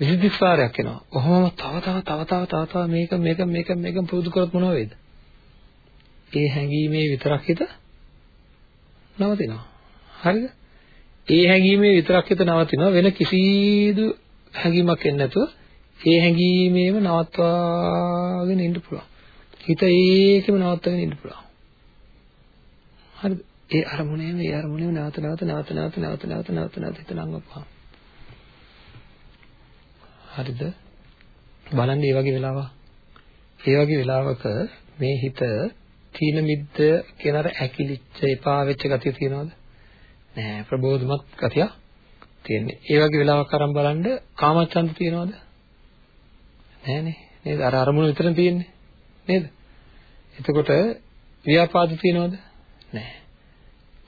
20 වාරයක් එනවා. කොහොමම තව තව තව තව තව තව මේක මේක මේක මේක පුරුදු කරොත් මොනව වේද? ඒ හැඟීමේ විතරක් හිත නවතිනවා. හරිද? ඒ හැඟීමේ විතරක් හිත නවතිනවා වෙන කිසිදු හැඟීමක් එන්නේ නැතුව ඒ හැඟීමේම නවත්වාගෙන ඉන්න පුළුවන්. හිත ඒකෙම නවත්වාගෙන ඉන්න පුළුවන්. හරිද? ඒ අරමුණේම ඒ අරමුණේම නැවත නැවත නැවත නැවත නැවත නැවත නැවත නැවත හිත නංගපුවා. හරිද? බලන්න මේ වගේ වෙලාවක්. ඒ වගේ වෙලාවක මේ හිත තීන මිද්ද කියන අර ඇකිලිච්ච එපා වෙච්ච ගතිය තියනවද? නෑ ප්‍රබෝධමත් ගතිය තියෙන්නේ. ඒ වගේ වෙලාවක් අරන් බලන්න කාමච්ඡන්ද තියනවද? නෑනේ. නේද? අර අරමුණ විතරනේ තියෙන්නේ. නේද? එතකොට ව්‍යාපාද තියනවද? නෑ.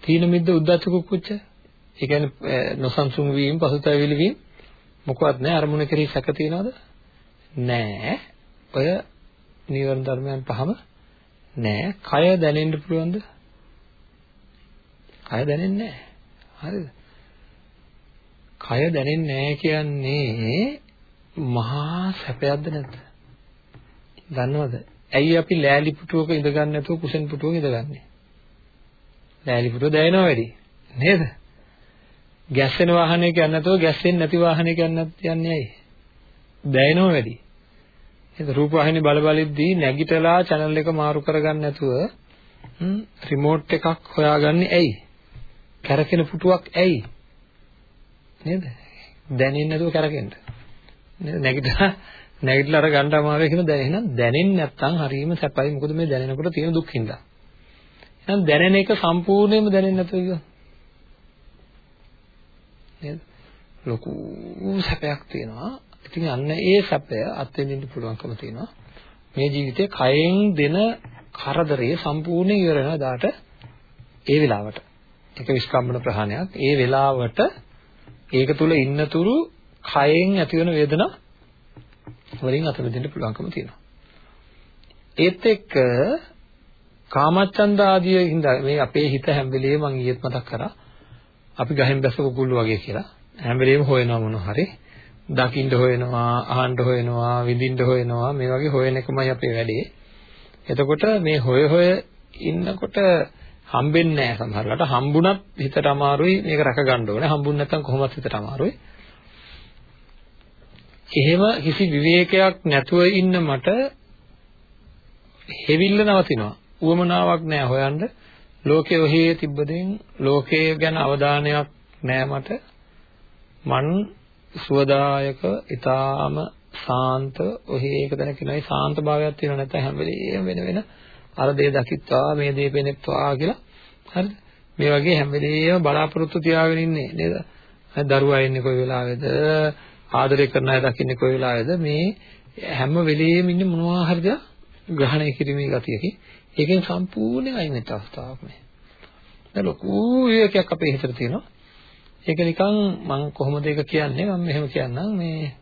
තීන මිද්ද උද්දච්ච කුක්කුච්ච ඒ කියන්නේ නොසන්සුන් වීම පසුතැවිලි වීම මොකවත් නැහැ අරමුණ කෙරෙහි සැක තියනවද නැහැ ඔය නීවරණ ධර්මයන් පහම නැහැ කය දැනෙන්න පුළුවන්ද කය දැනෙන්නේ නැහැ හරිද? කය දැනෙන්නේ නැහැ කියන්නේ මහා සැපයක්ද නැද්ද? දන්නවද? ඇයි අපි ලෑලි පුටුවක ඉඳගන්නේ නැතුව කුෂන් පුටුවක ඉඳගන්නේ? ලෑලි පුටුව දැනෙනවා වැඩි. නේද? ගැස්සෙන වාහනයක යන්නේ නැතුව ගැස්සෙන්නේ නැති වාහනයක යන්නේ ඇයි? දැනෙනව වැඩි. ඒක රූප වාහිනිය බල බලද්දී නැගිටලා channel එක මාරු කරගන්න නැතුව රිමෝට් එකක් හොයාගන්නේ ඇයි? කැරකෙන පුටුවක් ඇයි? නේද? දැනෙන්නේ නැතුව කැරකෙන්න. නේද? නැගිටලා නැගිටලා අර ගන්න අමාරුයි කියන දැනෙන දැනෙන්නේ නැත්නම් හරීම සැපයි මොකද මේ දැනෙනකොට තියෙන දුක් හින්දා එහෙනම් දැනෙන එක සම්පූර්ණයෙන්ම දැනෙන්නේ නැතුව ගියොත් නේද ලොකු සැපයක් තියෙනවා ඉතින් අන්න ඒ සැපය අත්විඳින්න පුළුවන්කම තියෙනවා මේ ජීවිතේ කයෙන් දෙන කරදරේ සම්පූර්ණයෙන් ඉවර වෙනවා දාට ඒ වෙලාවට ඒක විස්කම්බන ප්‍රහාණයක් ඒ වෙලාවට ඒක තුල ඉන්නතුරු කයෙන් ඇතිවන වේදනා වලින් අත මෙදෙන්න පුළුවන්කම තියෙනවා. ඒත් එක්ක කාමච්ඡන්ද ආදී හින්දා මේ අපේ හිත හැම වෙලේම මම ඊයේත් මතක් කරා අපි ගහෙන් බැස කුකුල්ලු වගේ කියලා හැම වෙලේම හොයනවා මොන හරි දකින්න හොයනවා අහන්න හොයනවා විඳින්න හොයනවා මේ වගේ හොයන එකමයි අපේ වැඩේ. එතකොට මේ හොය හොය ඉන්නකොට හම්බෙන්නේ නැහැ සමහරවිට හම්බුණත් හිතට අමාරුයි මේක රැක ගන්න ඕනේ හම්බුනේ නැත්නම් කොහොමද හිතට අමාරුයි එහෙම කිසි විවේකයක් නැතුව ඉන්න මට හෙවිල්ල නවතිනවා. උවමනාවක් නැහැ හොයන්න. ලෝකයේ ඔහේ තිබ්බදෙන් ලෝකයේ ගැන අවධානයක් නැහැ මට. මන් සුවදායක ඊටාම සාන්ත ඔහේ එක තැන කියනයි සාන්ත භාවයක් තියෙන නැත්නම් හැම වෙලේම වෙන වෙන අර දේ දකිත්වා මේ දේ පෙනෙත්වා කියලා. හරිද? මේ වගේ හැම වෙලේම බලාපොරොත්තු තියාගෙන ඉන්නේ නේද? දරුවා ඉන්නේ කොයි වෙලාවෙද? ආදරය කරන අය දකින්නේ කොයි වෙලාවේද? මේ හැම වෙලෙම ඉන්නේ මොනවා හරිද ග්‍රහණය කිරීමේ ගතියකින්. ඒකෙන් සම්පූර්ණයෙන් අයින් වෙච්ච අවස්ථාවක් මේ. දැන් ලොකු විවේකයක් අපේ හිතේ තියෙනවා. ඒක නිකන් මම කොහොමද ඒක කියන්නේ? මම මෙහෙම කියන්නම්. මේ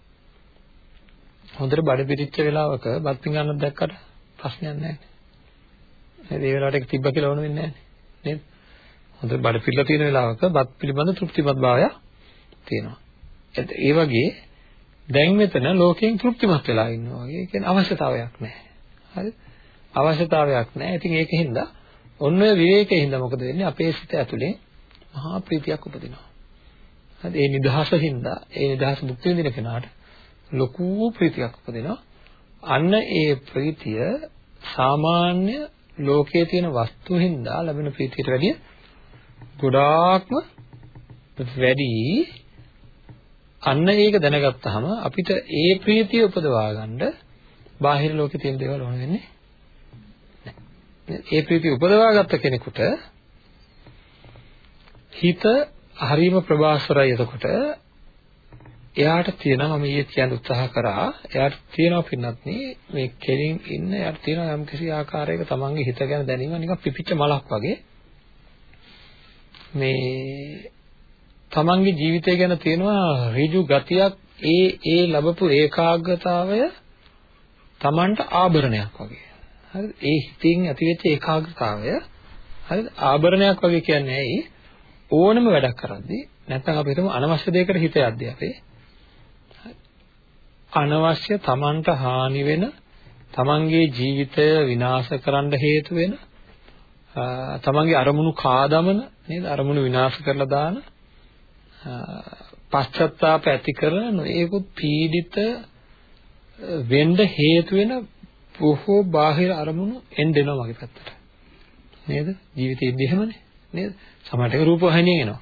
හොඳට බඩ පිරිච්ච වෙලාවක බත් පිඟානක් දැක්කට ප්‍රශ්නයක් නැහැ. නේද? ඒ වෙලාවට ඒක තිබ්බ කියලා ඕන වෙන්නේ නැහැ නේද? හොඳට බඩ පිරලා තියෙන වෙලාවක බත් පිළිබඳ තෘප්තිමත් භාවය තියෙනවා. ඒ වගේ දැන් මෙතන ලෝකයෙන් තෘප්තිමත් වෙලා ඉන්නවා වගේ. ඒ කියන්නේ අවශ්‍යතාවයක් නැහැ. හරි? අවශ්‍යතාවයක් නැහැ. ඉතින් ඒකෙන්ද ඔන්න ඔය විවේකයෙන්ද මොකද වෙන්නේ? අපේ සිත ඇතුලේ මහා ප්‍රීතියක් උපදිනවා. හරි? ඒ නිදහසින්ද ඒ නිදහස භුක්ති විඳින කෙනාට ලොකු ප්‍රීතියක් උපදිනවා. අන්න ඒ ප්‍රීතිය සාමාන්‍ය ලෝකයේ තියෙන වස්තුවෙන්දා ලැබෙන ප්‍රීතියට වැඩිය ගොඩාක්ම වැඩි. අන්න ඒක දැනගත්තාම අපිට ඒ ප්‍රීතිය උපදවා ගන්න බාහිර ලෝකේ තියෙන දේවල් ඕන වෙන්නේ ඒ ප්‍රීතිය උපදවා ගත්ත කෙනෙකුට හිත හරීම ප්‍රබාස්වරයි එතකොට. එයාට තියෙනවා මම ඊයේ කියන්න උත්සාහ කරා එයාට තියෙනවා පින්නත් මේ කෙලින් ඉන්න එයාට තියෙනවා යම් කිසි ආකාරයක තමන්ගේ හිත ගැන දැනීම නිකන් පිපිච්ච මලක් වගේ මේ තමන්ගේ ජීවිතය ගැන තියෙනවා ඍජු ගතියක් ඒ ඒ ලැබපු ඒකාග්‍රතාවය තමන්ට ආභරණයක් වගේ. හරිද? ඒ හිතින් ඇතිවෙච්ච ඒකාග්‍රතාවය හරිද? ආභරණයක් වගේ කියන්නේ ඇයි? ඕනම වැඩක් කරද්දී නැත්නම් අපි හිතමු අනවශ්‍ය දෙයකට හිත යද්දී අපේ අනවශ්‍ය තමන්ට හානි වෙන තමන්ගේ ජීවිතය විනාශ කරන්න හේතු වෙන තමන්ගේ අරමුණු කාදමන නේද අරමුණු විනාශ කරලා දාන පශ්චත්තාප ඇති කරන නොයෙකුත් පීඩිත වෙන්න හේතු වෙන බොහෝ බාහිර අරමුණු එන්න එනවා මගේ පැත්තට. නේද? ජීවිතේදී එහෙමනේ. නේද? සමහරට ඒක රූපවාහිනියෙන් එනවා.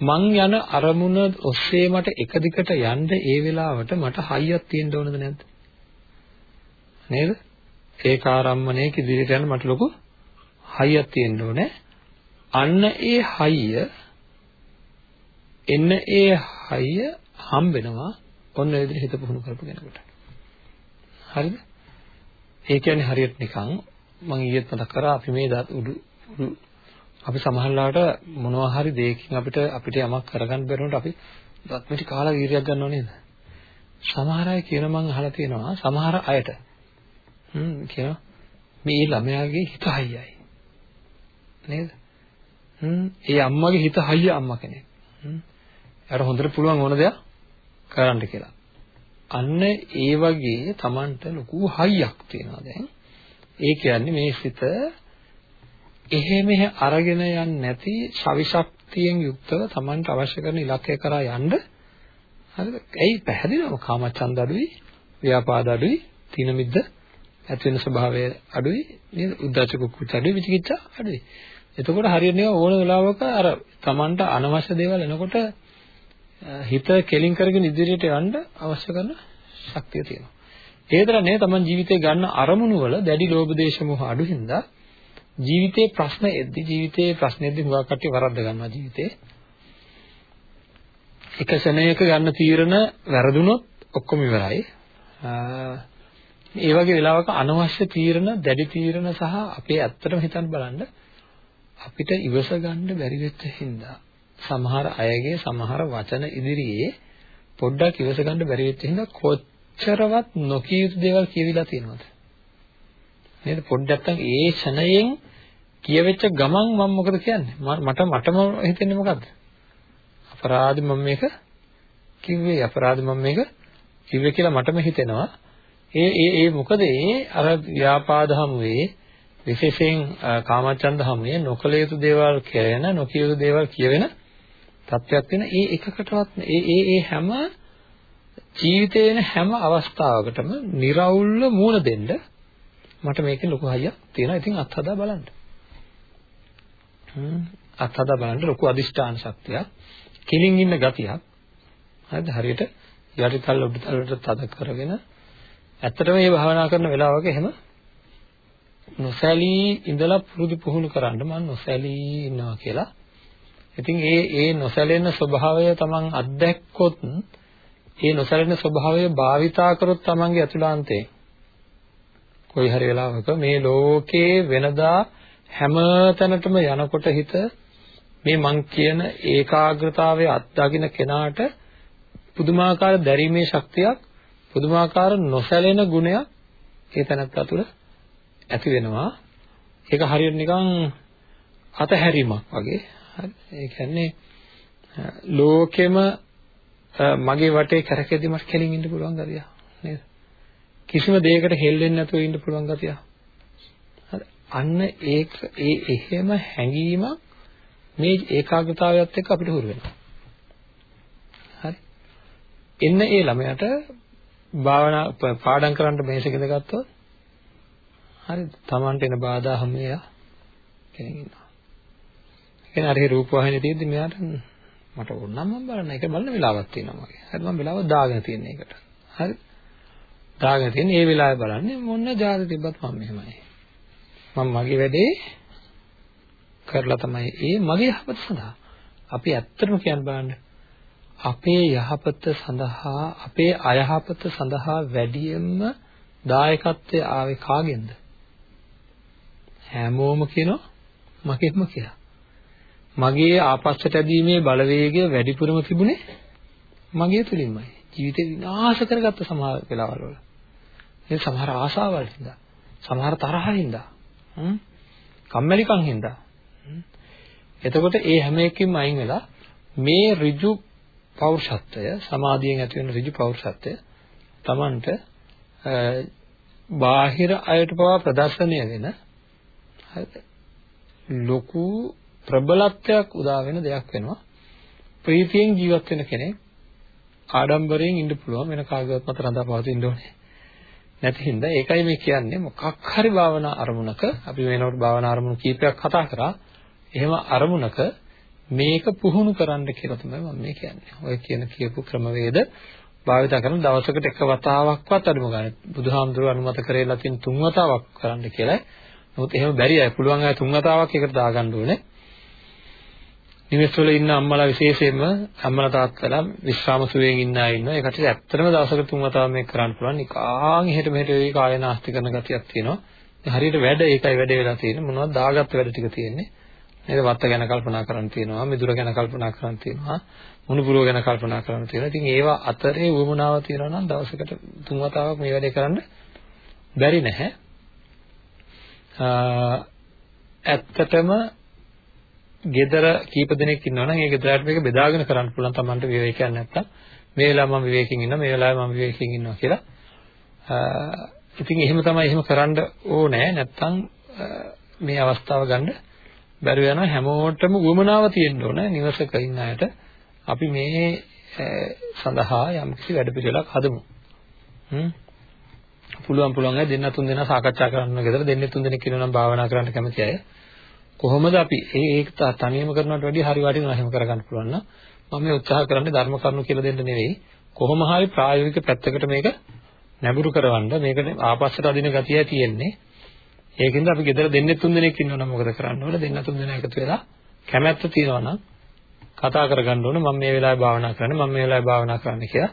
මං යන අරමුණ ඔස්සේ මට එක දිගට යන්න ඒ වෙලාවට මට හයියක් තියෙන්න ඕනද නැද්ද? නේද? ඒකාරම්මණය කිදිරියට යන මට ලොකු හයියක් තියෙන්න ඕනේ. අන්න ඒ හයිය එන්න ඒ හයිය හම්බෙනවා ඔන්න ඒ විදිහට හිත පුහුණු කරපු කෙනෙකුට. හරිද? ඒ කියන්නේ හරියට නිකන් මම ඊයේත් මතක් කරා අපි මේ උඩු උඩු අපි සමහරලාට මොනවා හරි දෙයකින් අපිට අපිට යමක් කරගන්න බැරුණොත් අපි දත් මිටි කාලා වීර්යයක් ගන්නව නේද? සමහර අය කියන මං අහලා තියෙනවා සමහර අයට හ්ම් කියනවා මේ ළමයාගේ හිත හයියයි. නේද? හ්ම් ඒ අම්මගේ හිත හයිය අම්මා කෙනෙක්. හ්ම් එයාට හොඳට පුළුවන් ඕන දෙයක් කරන්න කියලා. අන්න ඒ වගේ Tamanට ලොකු හයියක් තියෙනවා දැන්. ඒ කියන්නේ මේ සිත එහෙ මෙහෙ අරගෙන යන්නේ නැති ශවිශක්තියෙන් යුක්තව Tamanට අවශ්‍ය කරන ඉලක්කය කරා යන්න හරිද? ඇයි පැහැදිලිවම කාමචන්ද අඩුයි, ව්‍යාපාද අඩුයි, තීන මිද්ද ඇති වෙන ස්වභාවය අඩුයි, නේද? උද්ධච්ච කුක්කුච්ච අඩුයි, විචිකිච්ඡා අඩුයි. එතකොට හරියට ඕන වෙලාවක අර Tamanට අනවශ්‍ය දේවල් එනකොට හිත කෙලින් කරගෙන ඉදිරියට යන්න අවශ්‍ය කරන ශක්තිය තියෙනවා. ඒ විතර නෙවෙයි තමන් ජීවිතේ ගන්න අරමුණු වල දැඩි ලෝභ දේශ මොහ අඩු හින්දා ජීවිතේ ප්‍රශ්න එද්දි ජීවිතේ ප්‍රශ්න එද්දි හුඟක් කට්ටිය වරද්ද ගන්නවා ජීවිතේ. එක ශරණයක ගන්න තීරණ වැරදුනොත් ඔක්කොම ඉවරයි. ඒ වගේ වෙලාවක අනවශ්‍ය තීරණ, දැඩි තීරණ සහ අපේ ඇත්තටම හිතන්න බලන්න අපිට ඉවස ගන්න බැරි වෙච්ච හින්දා සමහර අයගේ සමහර වචන ඉදිරියේ පොඩ්ඩක් ඉවස ගන්න බැරි වෙච්ච හින්දා කොච්චරවත් නොකිය යුතු දේවල් කියවිලා තියෙනවද නේද? පොඩ්ඩක් නැත්නම් ඒ ෂණයෙන් කියවෙච්ච ගමන් මම මොකද කියන්නේ? මට මටම හිතෙන්නේ මොකද්ද? අපරාධ මම මේක කිව්වේ අපරාධ මම මේක කිව්වේ කියලා මටම හිතෙනවා. ඒ ඒ ඒ මොකද ඒ අර ව්‍යාපාද හමුවේ විශේෂයෙන් කාමචන්ද හමුවේ නොකල යුතු දේවල් කියන නොකිය යුතු දේවල් කියවෙන තත්ත්වයක් වෙන ඒ එකකටවත් ඒ ඒ ඒ හැම ජීවිතේ වෙන හැම අවස්ථාවකටම निराවුල්ව මූණ දෙන්න මට මේකේ ලොකු හයියක් තියෙනවා. ඉතින් අත්හදා බලන්න. හ්ම් අත්හදා බලන්න ලොකු අදිෂ්ඨාන ශක්තියක්, කිලින් ඉන්න ගතියක්. හරිද? හරියට යටිතල් උඩුතල් වලට තද කරගෙන ඇත්තටම මේ භාවනා කරන වෙලාවක එහෙම නොසැලී ඉඳලා පුරුදු පුහුණු කරන්න මම නොසැලී ඉන්නවා කියලා. ඉතින් ඒ ඒ නොසැලෙන ස්වභාවය Taman අත්දැක්කොත් ඒ නොසැලෙන ස්වභාවය භාවිතා කරොත් Tamanගේ අතුලාන්තේ කොයි හරි වෙලාවක මේ ලෝකේ වෙනදා හැම තැනටම යනකොට හිත මේ මං කියන ඒකාග්‍රතාවයේ අත්දකින්න කෙනාට පුදුමාකාර දැරීමේ ශක්තියක් පුදුමාකාර නොසැලෙන ගුණයක් ඒ තැනත්තා තුළ ඇති වෙනවා. ඒක හරියට නිකන් අතහැරීමක් වගේ. හරි. ඒ කියන්නේ ලෝකෙම මගේ වටේ කරකෙදි මට කෙලින් ඉන්න පුළුවන් ගතිය නේද? කිසිම දෙයකට හෙල්ලෙන්නේ නැතුව ඉන්න පුළුවන් ගතිය. හරි. අන්න ඒක ඒ එහෙම හැඟීමක් මේ ඒකාග්‍රතාවයත් එක්ක අපිට හුරු වෙනවා. හරි. එන්න ඒ ළමයාට භාවනා පාඩම් කරන්න මේසෙක ඉඳගත්තොත් හරිද? Tamanට එන බාධා හැම එයා කෙනෙක් ඉන්නවා. කියන්නේ අර රූප වාහිනිය තියෙද්දි මෙයාට මට ඕන නම් මම බලන්න ඒක බලන වෙලාවක් තියෙනවා මගේ. හරි මම වෙලාව දාගෙන තියෙන එකට. හරි. දාගෙන තියෙන ඒ වෙලාවේ බලන්නේ මොන ජාති තිබ්බත් මම මෙහෙමයි. මම මගේ වැඩේ කරලා තමයි ඒ මගේ යහපත සඳහා අපි ඇත්තටම කියන්න බලන්න අපේ යහපත සඳහා අපේ අයහපත සඳහා වැඩියෙන්ම දායකත්වය ආවේ කාගෙන්ද? හැමෝම කියනවා මගෙන්ම කියලා. මගේ ආපස්සට ඇදීමේ බලවේගය වැඩිපුරම තිබුණේ මගේ තුලින්මයි. ජීවිතේ විනාශ කරගත්ත සමහර වෙලාවල් වල. ඒ සමහර ආසාවල් හින්දා, සමහර තරහින් හින්දා, හ්ම්? කම්මැලිකම් හින්දා. එතකොට ඒ හැම එකකින්ම අයින් වෙලා මේ ඍජු පෞරුෂත්වය සමාධියෙන් ඇති වෙන ඍජු පෞරුෂත්වය Tamanට බාහිර අයට පවා ප්‍රදර්ශනය වෙන ලොකු ප්‍රබලත්වයක් උදා වෙන දෙයක් වෙනවා. ප්‍රීතියෙන් ජීවත් වෙන කෙනෙක් ආඩම්බරයෙන් ඉන්න පුළුවන් වෙන කාගවත් මත රඳා පවතින්න ඕනේ නැති හින්දා ඒකයි මේ කියන්නේ මොකක් හරි භාවනා අරමුණක අපි වෙනකොට භාවනා අරමුණු කීපයක් කතා කරා එහෙම අරමුණක මේක පුහුණු කරන්න කියලා තමයි මම මේ කියන්නේ. ඔය කියන කියපු ක්‍රමවේද භාවිත කරන දවසකට එක වතාවක්වත් අඩුම ගන්න. බුදුහාමුදුරුවෝ අනුමත කරේලා තියෙන තුන් වතාවක් කරන්න කියලා. නමුත් එහෙම බැරි අය පුළුවන් අය තුන් වතාවක් එකට දාගන්න ඕනේ. නිවෙස් වල ඉන්න අම්මලා විශේෂයෙන්ම අම්මලා තාත්තලා විශ්‍රාම සුවයෙන් ඉන්න අය ඉන්නවා. ඒකට ඇත්තටම දවසකට තුන් වතාවක් මේක කරන්න පුළුවන්. නිකාන් එහෙට මෙහෙට වෙයි කාය නාස්ති කරන ගතියක් තියෙනවා. හරියට වැඩ ඒකයි වැඩේ වෙලා තියෙන්නේ. මොනවද දාගත්ත වැඩ ටික තියෙන්නේ. නේද? වත්ත ගැන කල්පනා කරන් තියෙනවා, මිදුර ගැන කල්පනා කරන් තියෙනවා, මුණුපුරව ගැන කල්පනා කරන් තියෙනවා. ඉතින් ඒවා අතරේ උවමනාව තියෙනවා නම් දවසකට තුන් වතාවක් මේ වැඩේ කරන්න බැරි නැහැ. ඇත්තටම ගෙදර කීප දෙනෙක් ඉන්නවා නම් ඒ ගෙදරට මේක බෙදාගෙන කරන්න පුළුවන් Tamanට විවේකයක් නැත්තම්. මේ වෙලාව මම විවේකයෙන් ඉන්නවා මේ වෙලාවේ මම විවේකයෙන් ඉන්නවා කියලා. ඉතින් එහෙම තමයි එහෙම කරන්න ඕනේ. නැත්තම් මේ අවස්ථාව ගන්න බැරුව යනවා. හැමෝටම උවමනාව තියෙන්න ඕන නිවසක ඉන්න අයට. අපි මේ සඳහා යම්කිසි වැඩ පිළිවෙලක් හදමු. හ්ම්. පුළුවන් පුළුවන් අය දෙන්න තුන් දෙනා සාකච්ඡා කරන්න ගෙදර දෙන්නේ තුන් දෙනෙක් ඉන්නවා නම් භාවනා කරන්න කැමති අය. කොහොමද අපි ඒක තනියම කරනවට වැඩිය හරි වටිනවා එහෙම කරගන්න පුළුවන් නම් මම මේ උත්සාහ කරන්නේ ධර්ම කරුණු කියලා දෙන්න නෙවෙයි කොහොම හරි ප්‍රායෝගික පැත්තකට මේක නැඹුරු කරවන්න මේක ආපස්සට අදින ගතියයි තියෙන්නේ ඒකින්ද අපි ගෙදර දෙන්නේ තුන් දෙනෙක් ඉන්නවනම් මොකද කරන්න ඕන දෙන්න තුන් දෙනා එකතු වෙලා කැමැත්ත තියනවා නම් කතා කරගන්න ඕන මම මේ වෙලාවේ භාවනා කරන්න මම මේ වෙලාවේ භාවනා කරන්න කියලා.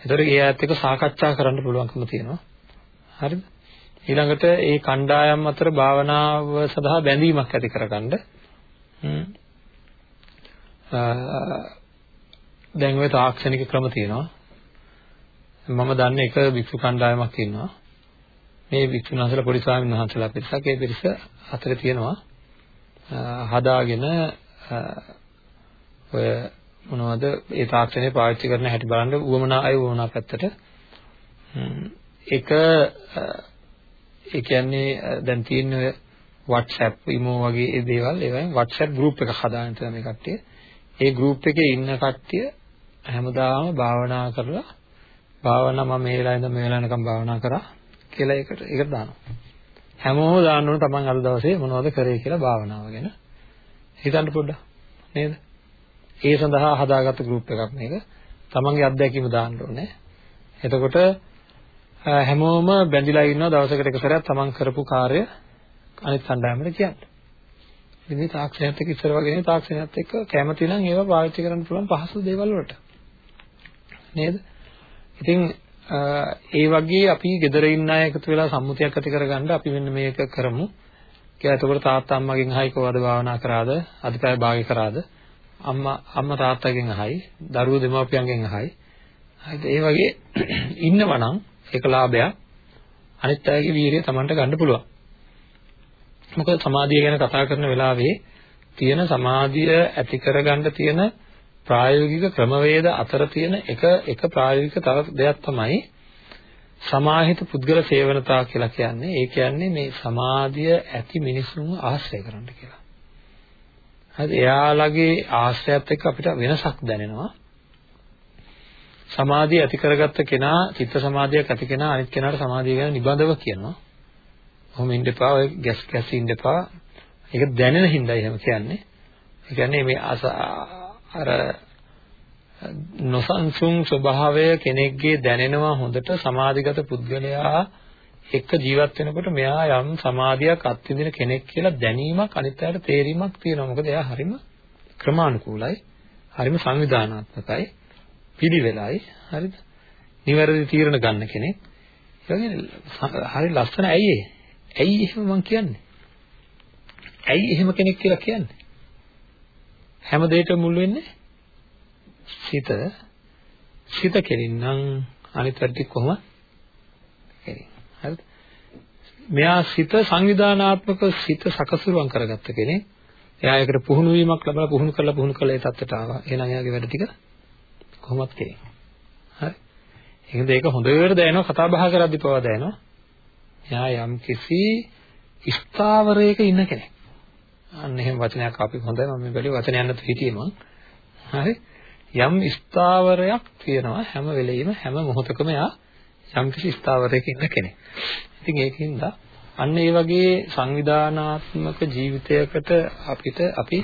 ඒතකොට ඒ ආයත් එක්ක සාකච්ඡා කරන්න පුළුවන්කම තියෙනවා. හරිද? ඊළඟට ඒ කණ්ඩායම් අතර භාවනාව සඳහා බැඳීමක් ඇති කරගන්න. දැන් ওই තාක්ෂණික ක්‍රම තියෙනවා. මම දන්නේ එක වික්ෂු කණ්ඩායමක් ඉන්නවා. මේ වික්ෂුන් වහන්සේලා පොඩි ස්වාමීන් වහන්සේලා පිරිසක්. ඒ පිරිස අතර තියෙනවා. හදාගෙන ඔය මොනවද ඒ තාක්ෂණය පාවිච්චි කරන හැටි බලන්න. උවමනා අය උවමනා පැත්තට. එක ඒ කියන්නේ දැන් තියෙන WhatsApp imo වගේ ඒ දේවල් ඒවෙන් WhatsApp group එකක් හදාගෙන තියෙන මේ කට්ටිය. ඒ group එකේ ඉන්න කට්ටිය හැමදාම භාවනා කරලා භාවනා මම මේ වෙලාවෙ ඉඳන් මේ වෙලාවෙනකම් භාවනා කරා කියලා ඒකට ඒකට දානවා. හැමෝම දාන්න ඕන තමන් අද දවසේ මොනවද කරේ කියලා භාවනාව ගැන. හිතන්න පොඩ්ඩක් නේද? ඒ සඳහා හදාගත්ත group එකක් මේක. තමන්ගේ අත්දැකීම දාන්න ඕනේ. එතකොට හැමෝම බැඳිලා ඉන්නවා දවසකට එක සැරයක් තමන් කරපු කාර්ය අනිත් කණ්ඩායමට කියන්න. ඉතින් මේ තාක්ෂණයත් එක්ක ඉස්සර වගේ නෙවෙයි තාක්ෂණයත් එක්ක කැමති නම් ඒවා පාවිච්චි කරන්න පුළුවන් පහසු දේවල් වලට. නේද? ඉතින් ඒ වගේ අපි gedara ඉන්න අය එකතු වෙලා සම්මුතියක් ඇති කරගන්න අපි මෙන්න මේක කරමු. කියලා එතකොට තාත්තා අම්මගෙන් අහයි කොහොමද භාවනා කරාද? අද පැය භාගය කරාද? අම්මා අම්මා තාත්තාගෙන් අහයි, දරුවෝ දෙමාපියන්ගෙන් අහයි. හරිද? ඒ වගේ ඉන්නවනම් ඒක ලාභයක්. අනිත් අයගේ වීරිය Tamanට ගන්න පුළුවන්. මොකද සමාධිය ගැන කතා කරන වෙලාවේ තියෙන සමාධිය ඇති කරගන්න තියෙන ප්‍රායෝගික ක්‍රමවේද අතර තියෙන එක එක ප්‍රායෝගික තව දෙයක් තමයි සමාහිත පුද්ගල සේවනතා කියලා කියන්නේ. ඒ කියන්නේ මේ සමාධිය ඇති මිනිසුන්ව ආශ්‍රය කරන්න කියලා. හරි එයාලගේ ආශ්‍රයත් එක්ක අපිට වෙනසක් දැනෙනවා. සමාධිය ඇති කරගත්ත කෙනා චිත්ත සමාධියක් ඇති කෙනා අනිත් කෙනාට සමාධිය ගැන නිබඳව කියනවා. ඔහොම ඉන්න එපා ඔය ගැස් ගැස් ඉන්න එපා. ඒක දැනෙන හින්දායි එහෙම කියන්නේ. ඒ කියන්නේ මේ අර නොසන්සුන් ස්වභාවය කෙනෙක්ගේ දැනෙනවා හොඳට සමාධිගත පුද්ගලයා එක්ක ජීවත් වෙනකොට මෙයා යම් සමාධියක් අත්විඳින කෙනෙක් කියලා දැනීමක් අනිත් අයට තේරීමක් තියෙනවා. මොකද එයා හරිම ක්‍රමානුකූලයි. හරිම සංවිධානාත්මකයි. පිළිවෙලයි හරිද? නිවැරදි තීරණ ගන්න කෙනෙක්. ඒ වගේ හරි ලස්සන ඇයි ඒ? ඇයි එහෙම මං කියන්නේ? ඇයි එහෙම කෙනෙක් කියලා කියන්නේ? හැම දෙයකම මුල් වෙන්නේ සිත. සිත කෙලින්නම් අනිත් වැඩි කොහොම කෙලින්. හරිද? මෙයා සිත සංවිධානාත්මක සිත සකසුරුවම් කරගත්ත කෙනෙක්. එයා ඒකට පුහුණු වීමක් ලැබලා පුහුණු කරලා පුහුණු කරලා ඒ තත්ත්වයට ආවා. එහෙනම් එයාගේ වැඩ ටික කොහොමත් කෙරේ. හරි. එහෙනම් ඒක හොඳට දැනෙනවා කතා බහ කරද්දි පවා දැනෙනවා. එයා යම් කිසි ස්ථාවරයක ඉන්න කෙනෙක්. අන්න එහෙම වචනයක් අපි හොඳයි මම මේ බැලුවේ වචනයක් නැතුව හිටියේ මං. හරි. යම් ස්ථාවරයක් තියෙනවා හැම වෙලෙම හැම මොහොතකම එයා යම් කිසි ස්ථාවරයක ඉන්න කෙනෙක්. ඉතින් ඒකින්ද අන්න ඒ වගේ සංවිධානාත්මක ජීවිතයකට අපිට අපි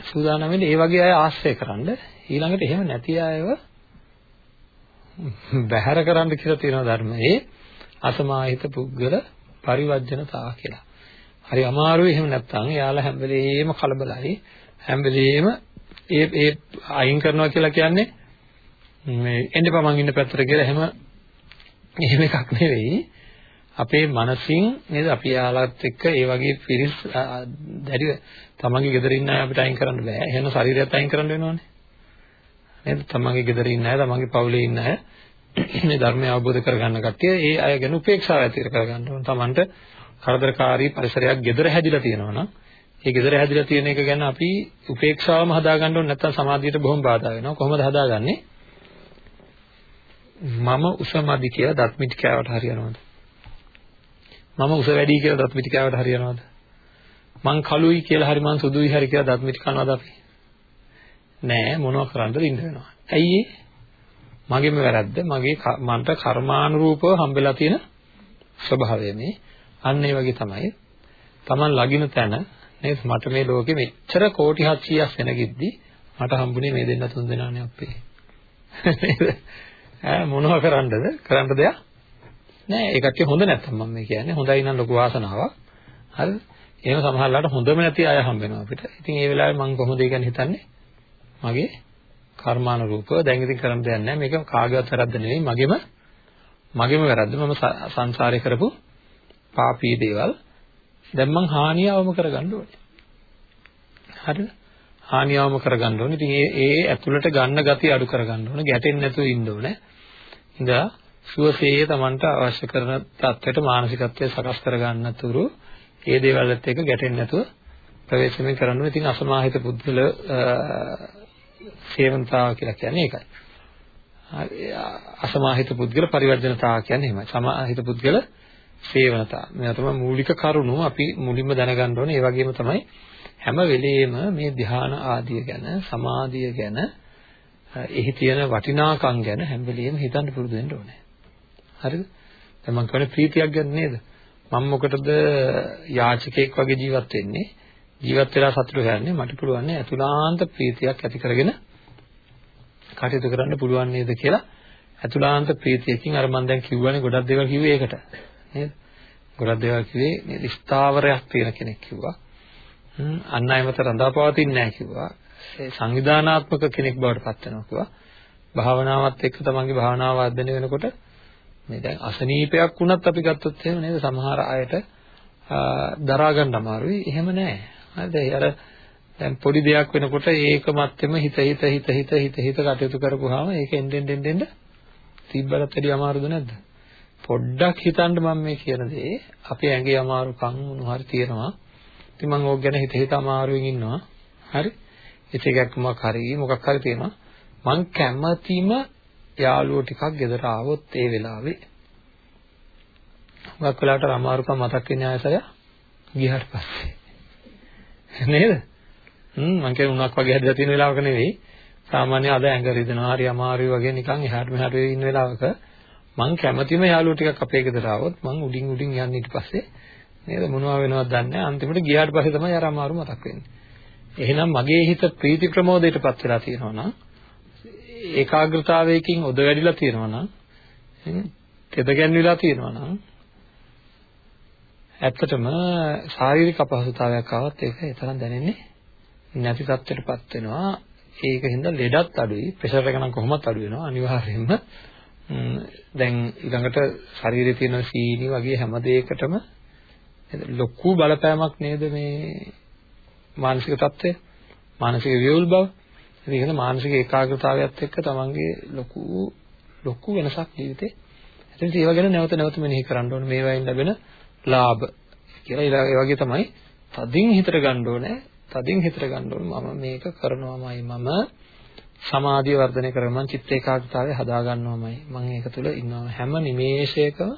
සූදානම් වෙන්නේ ඒ වගේ අය ආශ්‍රය කරන්න ඊළඟට එහෙම නැති අයව බැහැර කරන්න කියලා තියෙනවා ධර්මයේ අසමාහිත පුද්ගල පරිවර්ජනතා කියලා. හරි අමාරුයි එහෙම නැත්නම් එයාලා හැම වෙලේම කලබලයි හැම වෙලේම ඒ ඒ අයින් කරනවා කියලා කියන්නේ මේ එන්නපා මං ඉන්න පැත්තට කියලා එහෙම එහෙම එකක් නෙවෙයි අපේ මනසින් නේද අපි යාලත් එක්ක ඒ වගේ පිරිස් දැඩි තමන්ගේ ගෙදර ඉන්න අය අපිට අයින් කරන්න බෑ. එහෙනම් ශරීරයත් අයින් කරන්න වෙනවනේ. නේද? තමන්ගේ ගෙදර ඉන්න අය, තමන්ගේ පවුලේ ඉන්න අය මේ ධර්මය අවබෝධ කරගන්න කට්ටිය ඒ අය ගැන උපේක්ෂාව ඇති කරගන්න ඕන. තමන්ට කරදරකාරී පරිසරයක් ගෙදර හැදිලා තියෙනවා නම් ඒ ගෙදර හැදිලා තියෙන එක ගැන අපි උපේක්ෂාවම හදාගන්න ඕනේ නැත්නම් සමාධියට බොහොම බාධා වෙනවා. කොහොමද හදාගන්නේ? මම උසමදි කියලා දත් මිටි කෑවට හරියනවද? මම උස වැඩි කියලා දත් මිටි කෑවට හරියනවද? මං කළුයි කියලා හරි මං සුදුයි හරි කියලා දත් මිටි කනවද අපි? නෑ මොනව කරන්නද ඉන්න වෙනවා. ඇයි මගේම වැරද්ද මගේ මන්ට කර්මානුරූපව හම්බෙලා තියෙන ස්වභාවය මේ. අන්න ඒ වගේ තමයි. Taman ලගින තැන නේද මට මේ ලෝකෙ මෙච්චර කෝටි 700ක් වෙනගිද්දි මට හම්බුනේ මේ දෙන්න තුන් දෙනානේ අපේ. ඈ මොනව කරන්නද? කරන්න දෙයක් නෑ. ඒ කට්ටිය හොඳ නැත්තම් මම මේ කියන්නේ. හොඳයි නම් ලොකු වාසනාවක්. හරිද? එහෙම සමහරවිට හොඳම නැති අය හම්බ වෙනවා අපිට. ඉතින් ඒ වෙලාවේ මම කොහොමද ඒ ගැන හිතන්නේ? මගේ කර්මානුරූපව දැන් ඉතින් කරන්න දෙයක් නැහැ. මේක කාගේවත් වැරද්ද නෙවෙයි. මගේම මගේම වැරද්ද. මම සංසාරේ කරපු පාපී දේවල් දැන් මං හානියවම කරගන්න ඕනේ. හරිද? හානියවම කරගන්න ඕනේ. ඉතින් ඒ ඒ ඇතුළට ගන්න gati අඩු කරගන්න ඕනේ. ගැටෙන්නේ නැතුව ඉන්න ඕනේ. ඉඳලා සුවසේ Tamanට අවශ්‍ය කරන තත්ත්වයට මානසිකත්වය සකස් කරගන්න තුරු ඒ දේවල්ත් එක්ක ගැටෙන්නේ නැතුව ප්‍රවේශමෙන් කරන්න ඕනේ. ඉතින් අසමාහිත පුද්ගල සේවනතාව කියලා කියන්නේ ඒකයි. අසමාහිත පුද්ගල පරිවර්ජනතාව කියන්නේ එහෙමයි. සමාහිත පුද්ගල සේවනතාව. මේවා තමයි මූලික කරුණු අපි මුලින්ම දැනගන්න ඕනේ. ඒ වගේම තමයි හැම වෙලෙම මේ ධ්‍යාන ආදිය ගැන, සමාධිය ගැන, එහි තියෙන වටිනාකම් ගැන හැම වෙලෙම හිතන්න පුරුදු වෙන්න ඕනේ. හරිද? දැන් මම කියන්නේ ප්‍රීතියක් ගැන නේද? මම මොකටද යාචකයෙක් වගේ ජීවත් වෙන්නේ? ජීවත් වෙලා සතුට ගන්න මට පුළුවන් නේ අතුලාන්ත ප්‍රීතියක් ඇති කරගෙන කටයුතු කරන්න පුළුවන් නේද කියලා. අතුලාන්ත ප්‍රීතියකින් අර මම දැන් කිව්වනේ ගොඩක් දේවල් කිව්වේ ඒකට. නේද? ගොඩක් දේවල් කිව්වේ නේද? ස්ථාවරයක් තියෙන කෙනෙක් කිව්වා. අන් අය මත රඳාපවතින්නේ නැහැ කිව්වා. ඒ සංවිධානාත්මක කෙනෙක් බවට පත් වෙනවා කිව්වා. භාවනාවත් එක්ක තමන්ගේ භාවනාව වර්ධනය වෙනකොට මේ දැන් අසනීපයක් වුණත් අපි ගත්තොත් එහෙම නේද? සමහර අයට දරා ගන්න අමාරුයි. එහෙම නැහැ. හරිද? අර දැන් පොඩි දෙයක් වෙනකොට ඒක මැත්තේම හිත හිත හිත හිත හිත හිත කටයුතු කරපුවාම ඒක එන්නෙන් එන්නෙන් තිබ්බලත් වැඩි අමාරුද නැද්ද? පොඩ්ඩක් හිතන්න මම මේ කියන දේ අපේ ඇඟේ අමාරුකම් මොන හරි තියෙනවා. ඉතින් මම ඕක ගැන හිත හිත අමාරුවෙන් ඉන්නවා. හරි? ඉතින් මොකක් හරි මොකක් හරි තියෙනවා. මං කැමැතිම යාළුවෝ ටිකක් ගෙදර ආවොත් ඒ වෙලාවේ හුඟක් වෙලාවට අමාරුකම් මතක් වෙන්නේ ආයසය ගියහට පස්සේ නේද? හ්ම් මං කියන්නේ උණක් වගේ හැදලා තියෙන වෙලාවක නෙවෙයි. සාමාන්‍ය අද ඇඟ රිදෙනවා හරි අමාරුයි වගේ නිකන් එහාට මෙහාට ඉන්න වෙලාවක මං කැමැතිම යාළුවෝ ටිකක් අපේ ගෙදර ආවොත් මං උඩින් උඩින් යන්න ඊට පස්සේ නේද මොනවා වෙනවද දන්නේ නැහැ. අන්තිමට ගියාට පස්සේ තමයි අර අමාරු මතක් වෙන්නේ. එහෙනම් මගේ හිත ප්‍රීති ප්‍රමෝදයටපත් වෙලා තියෙනවා නම් ඒකාග්‍රතාවයකින් ඔද වැඩිලා තියෙනවා නම් තෙද ගැන්විලා තියෙනවා නම් ඇත්තටම ශාරීරික අපහසුතාවයක් ආවත් ඒක ඒ තරම් දැනෙන්නේ නැති තත්ත්වයකටපත් වෙනවා. ඒක හින්දා ලෙඩත් අඩුයි. ප්‍රෙෂර් එක නම් කොහොමත් අඩු වෙනවා අනිවාර්යයෙන්ම. දැන් ඊළඟට ශරීරයේ තියෙන සීනි වගේ හැම දෙයකටම ලොකු බලපෑමක් නේද මේ මානසික තත්ත්වය? මානසික වියුල් බව. ඉතින් මානසික ඒකාග්‍රතාවයත් එක්ක තමන්ගේ ලොකු ලොකු වෙනසක් ජීවිතේ. ඉතින් ඒව ගැන නැවත නැවත මෙනෙහි කරන්න ඕනේ. මේවායින් ලැබෙන ලාභ කියලා. ඒ වගේ තමයි තදින් හිතට ගන්න ඕනේ තදින් හිතට ගන්න ඕනේ මම මේක කරනවාමයි මම. සමාධිය වර්ධනය කරගන්න මම චිත්ත ඒකාග්‍රතාවය හදා ගන්නවාමයි. මම ඒක තුළ ඉන්නවා. හැම නිමේෂයකම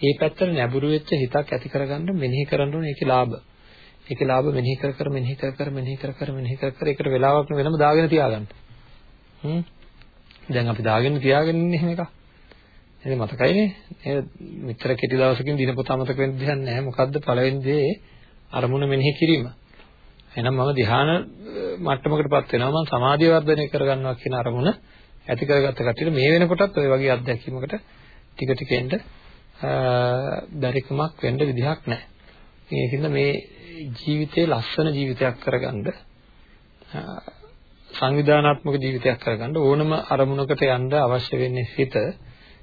ඒ පැත්තට නැඹුරු වෙච්ච හිතක් ඇති කරගන්න මෙනෙහි කරන්න ඕනේ. ඒකේ ලාභ. ඒකේ ලාභ මෙනෙහි කර කර මෙනෙහි කර කර මෙනෙහි කර කර මෙනෙහි කර කර ඒකට වෙලාවක් වෙනම දාගෙන තියාගන්න. හ්ම්. දැන් අපි දාගෙන තියාගෙන ඉන්නේ එහෙම එකක්. එහෙනම් මතකයිනේ. නේද මෙච්චර කෙටි දවසකින් දිනපොත අමතක වෙන්න දෙයක් නැහැ. මොකද්ද පළවෙනි දේ? අරමුණ මෙනෙහි කිරීම. එහෙනම් මම ධ්‍යාන මට්ටමකටපත් වෙනවා. මම සමාධිය වර්ධනය කරගන්නවා කියන අරමුණ ඇති කරගත්ත කටියට මේ වෙනකොටත් ওই වගේ අත්දැකීමකට ටික ටික එන්න බැරිකමක් වෙන්න විදිහක් නැහැ. ඒකින්ද මේ ජීවිතේ ලස්සන ජීවිතයක් කරගන්න සංවිධානාත්මක ජීවිතයක් කරගන්න ඕනම අරමුණකට යන්න අවශ්‍ය වෙන්නේ හිත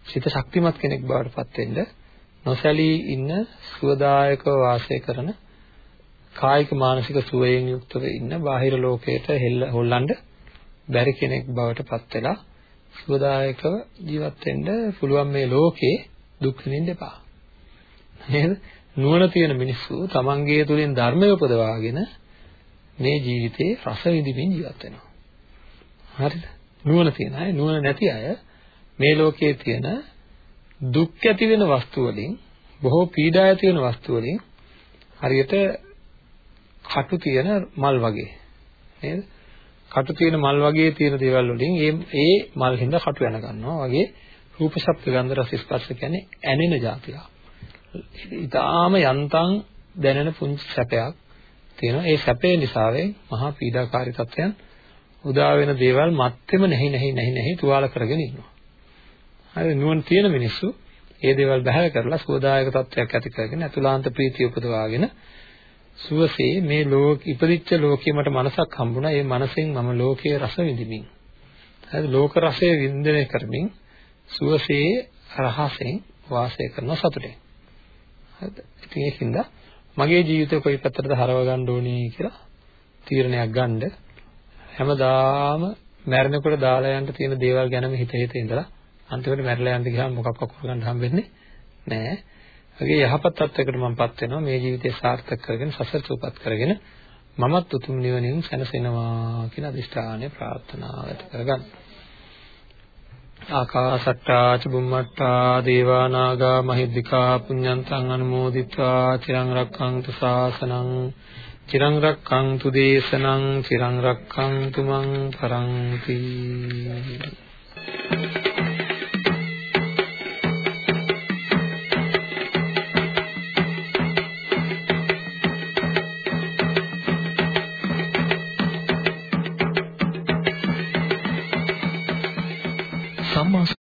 සිත ශක්තිමත් කෙනෙක් බවට පත් වෙන්න නොසැලී ඉන්න සුවදායකව වාසය කරන කායික මානසික සුවයෙන් යුක්තව ඉන්න බාහිර ලෝකයට හොල්ලන්න බැරි කෙනෙක් බවට පත් වෙලා සුවදායකව ජීවත් වෙන්න පුළුවන් මේ ලෝකේ දුක් විඳින්න එපා. නේද? නුවණ තියෙන මිනිස්සු තමන්ගේ තුලින් ධර්මය උපදවාගෙන මේ ජීවිතේ රස විඳින්න ජීවත් වෙනවා. හරිද? නුවණ තියෙන අය නුවණ නැති අය මේ ලෝකයේ තියෙන දුක් ඇති වෙන වස්තු වලින් බොහෝ පීඩා ඇති වෙන වස්තු වලින් හරියට කටු තියෙන මල් වගේ නේද? කටු තියෙන මල් වගේ තියෙන දේවල් වලින් ඒ ඒ මල් හින්දා කටු යන ගන්නවා වගේ රූප ශබ්ද ගන්ධ රස ස්පර්ශ කියන්නේ ඇනෙන જાතිය. ඊටාම යන්තම් දැනෙන පුංචි සැපයක් තියෙනවා. ඒ සැපේ නිසාවෙන් මහා පීඩාකාරී තත්ත්වයන් උදා වෙන දේවල් මත්තෙම නැහි නැහි නැහි නැහි තුවාල කරගෙන ඉන්නවා. හරි නුවණ තියෙන මිනිස්සු ඒ දේවල් බහැර කරලා සෝදායක තත්වයක් ඇති කරගෙන අතුලාන්ත ප්‍රීතිය උපදවාගෙන සුවසේ මේ ලෝක ඉපදිච්ච ලෝකේ මට මනසක් හම්බුණා. ඒ මනසෙන් මම ලෝකයේ රස විඳිමින්. හරි ලෝක රසය වින්දනය කරමින් සුවසේ රහසෙන් වාසය කරන සතුටෙන්. හරිද? ඉතින් ඒකින්ද මගේ ජීවිතේ කොයි පැත්තටද හරව ගන්න ඕනේ කියලා තීරණයක් ගන්න හැමදාම මැරෙනකොට දාලා යන්න තියෙන දේවල් ගැනම හිත හිත ඉඳලා අන්තිමට මැරලා යන්න ගියාම මොකක්වත් කරගන්න හම්බෙන්නේ නැහැ. වගේ යහපත් තත්වයකට මමපත් වෙනවා මේ ජීවිතය සාර්ථක කරගෙන සසර සූපත් කරගෙන මමත් උතුම් නිවනින් සැනසෙනවා කියන අදිෂ්ඨානය ප්‍රාර්ථනා ඇති කරගන්න. ආකාසට්ටා චුම්මට්ටා දේවා නාග මහිද්దికා පුඤ්ඤන්තං අනුමෝදිත්වා චිරං රක්ඛන්තු ශාසනං චිරං රක්ඛන්තු දේශනං චිරං රක්ඛන්තු මං පරන්ති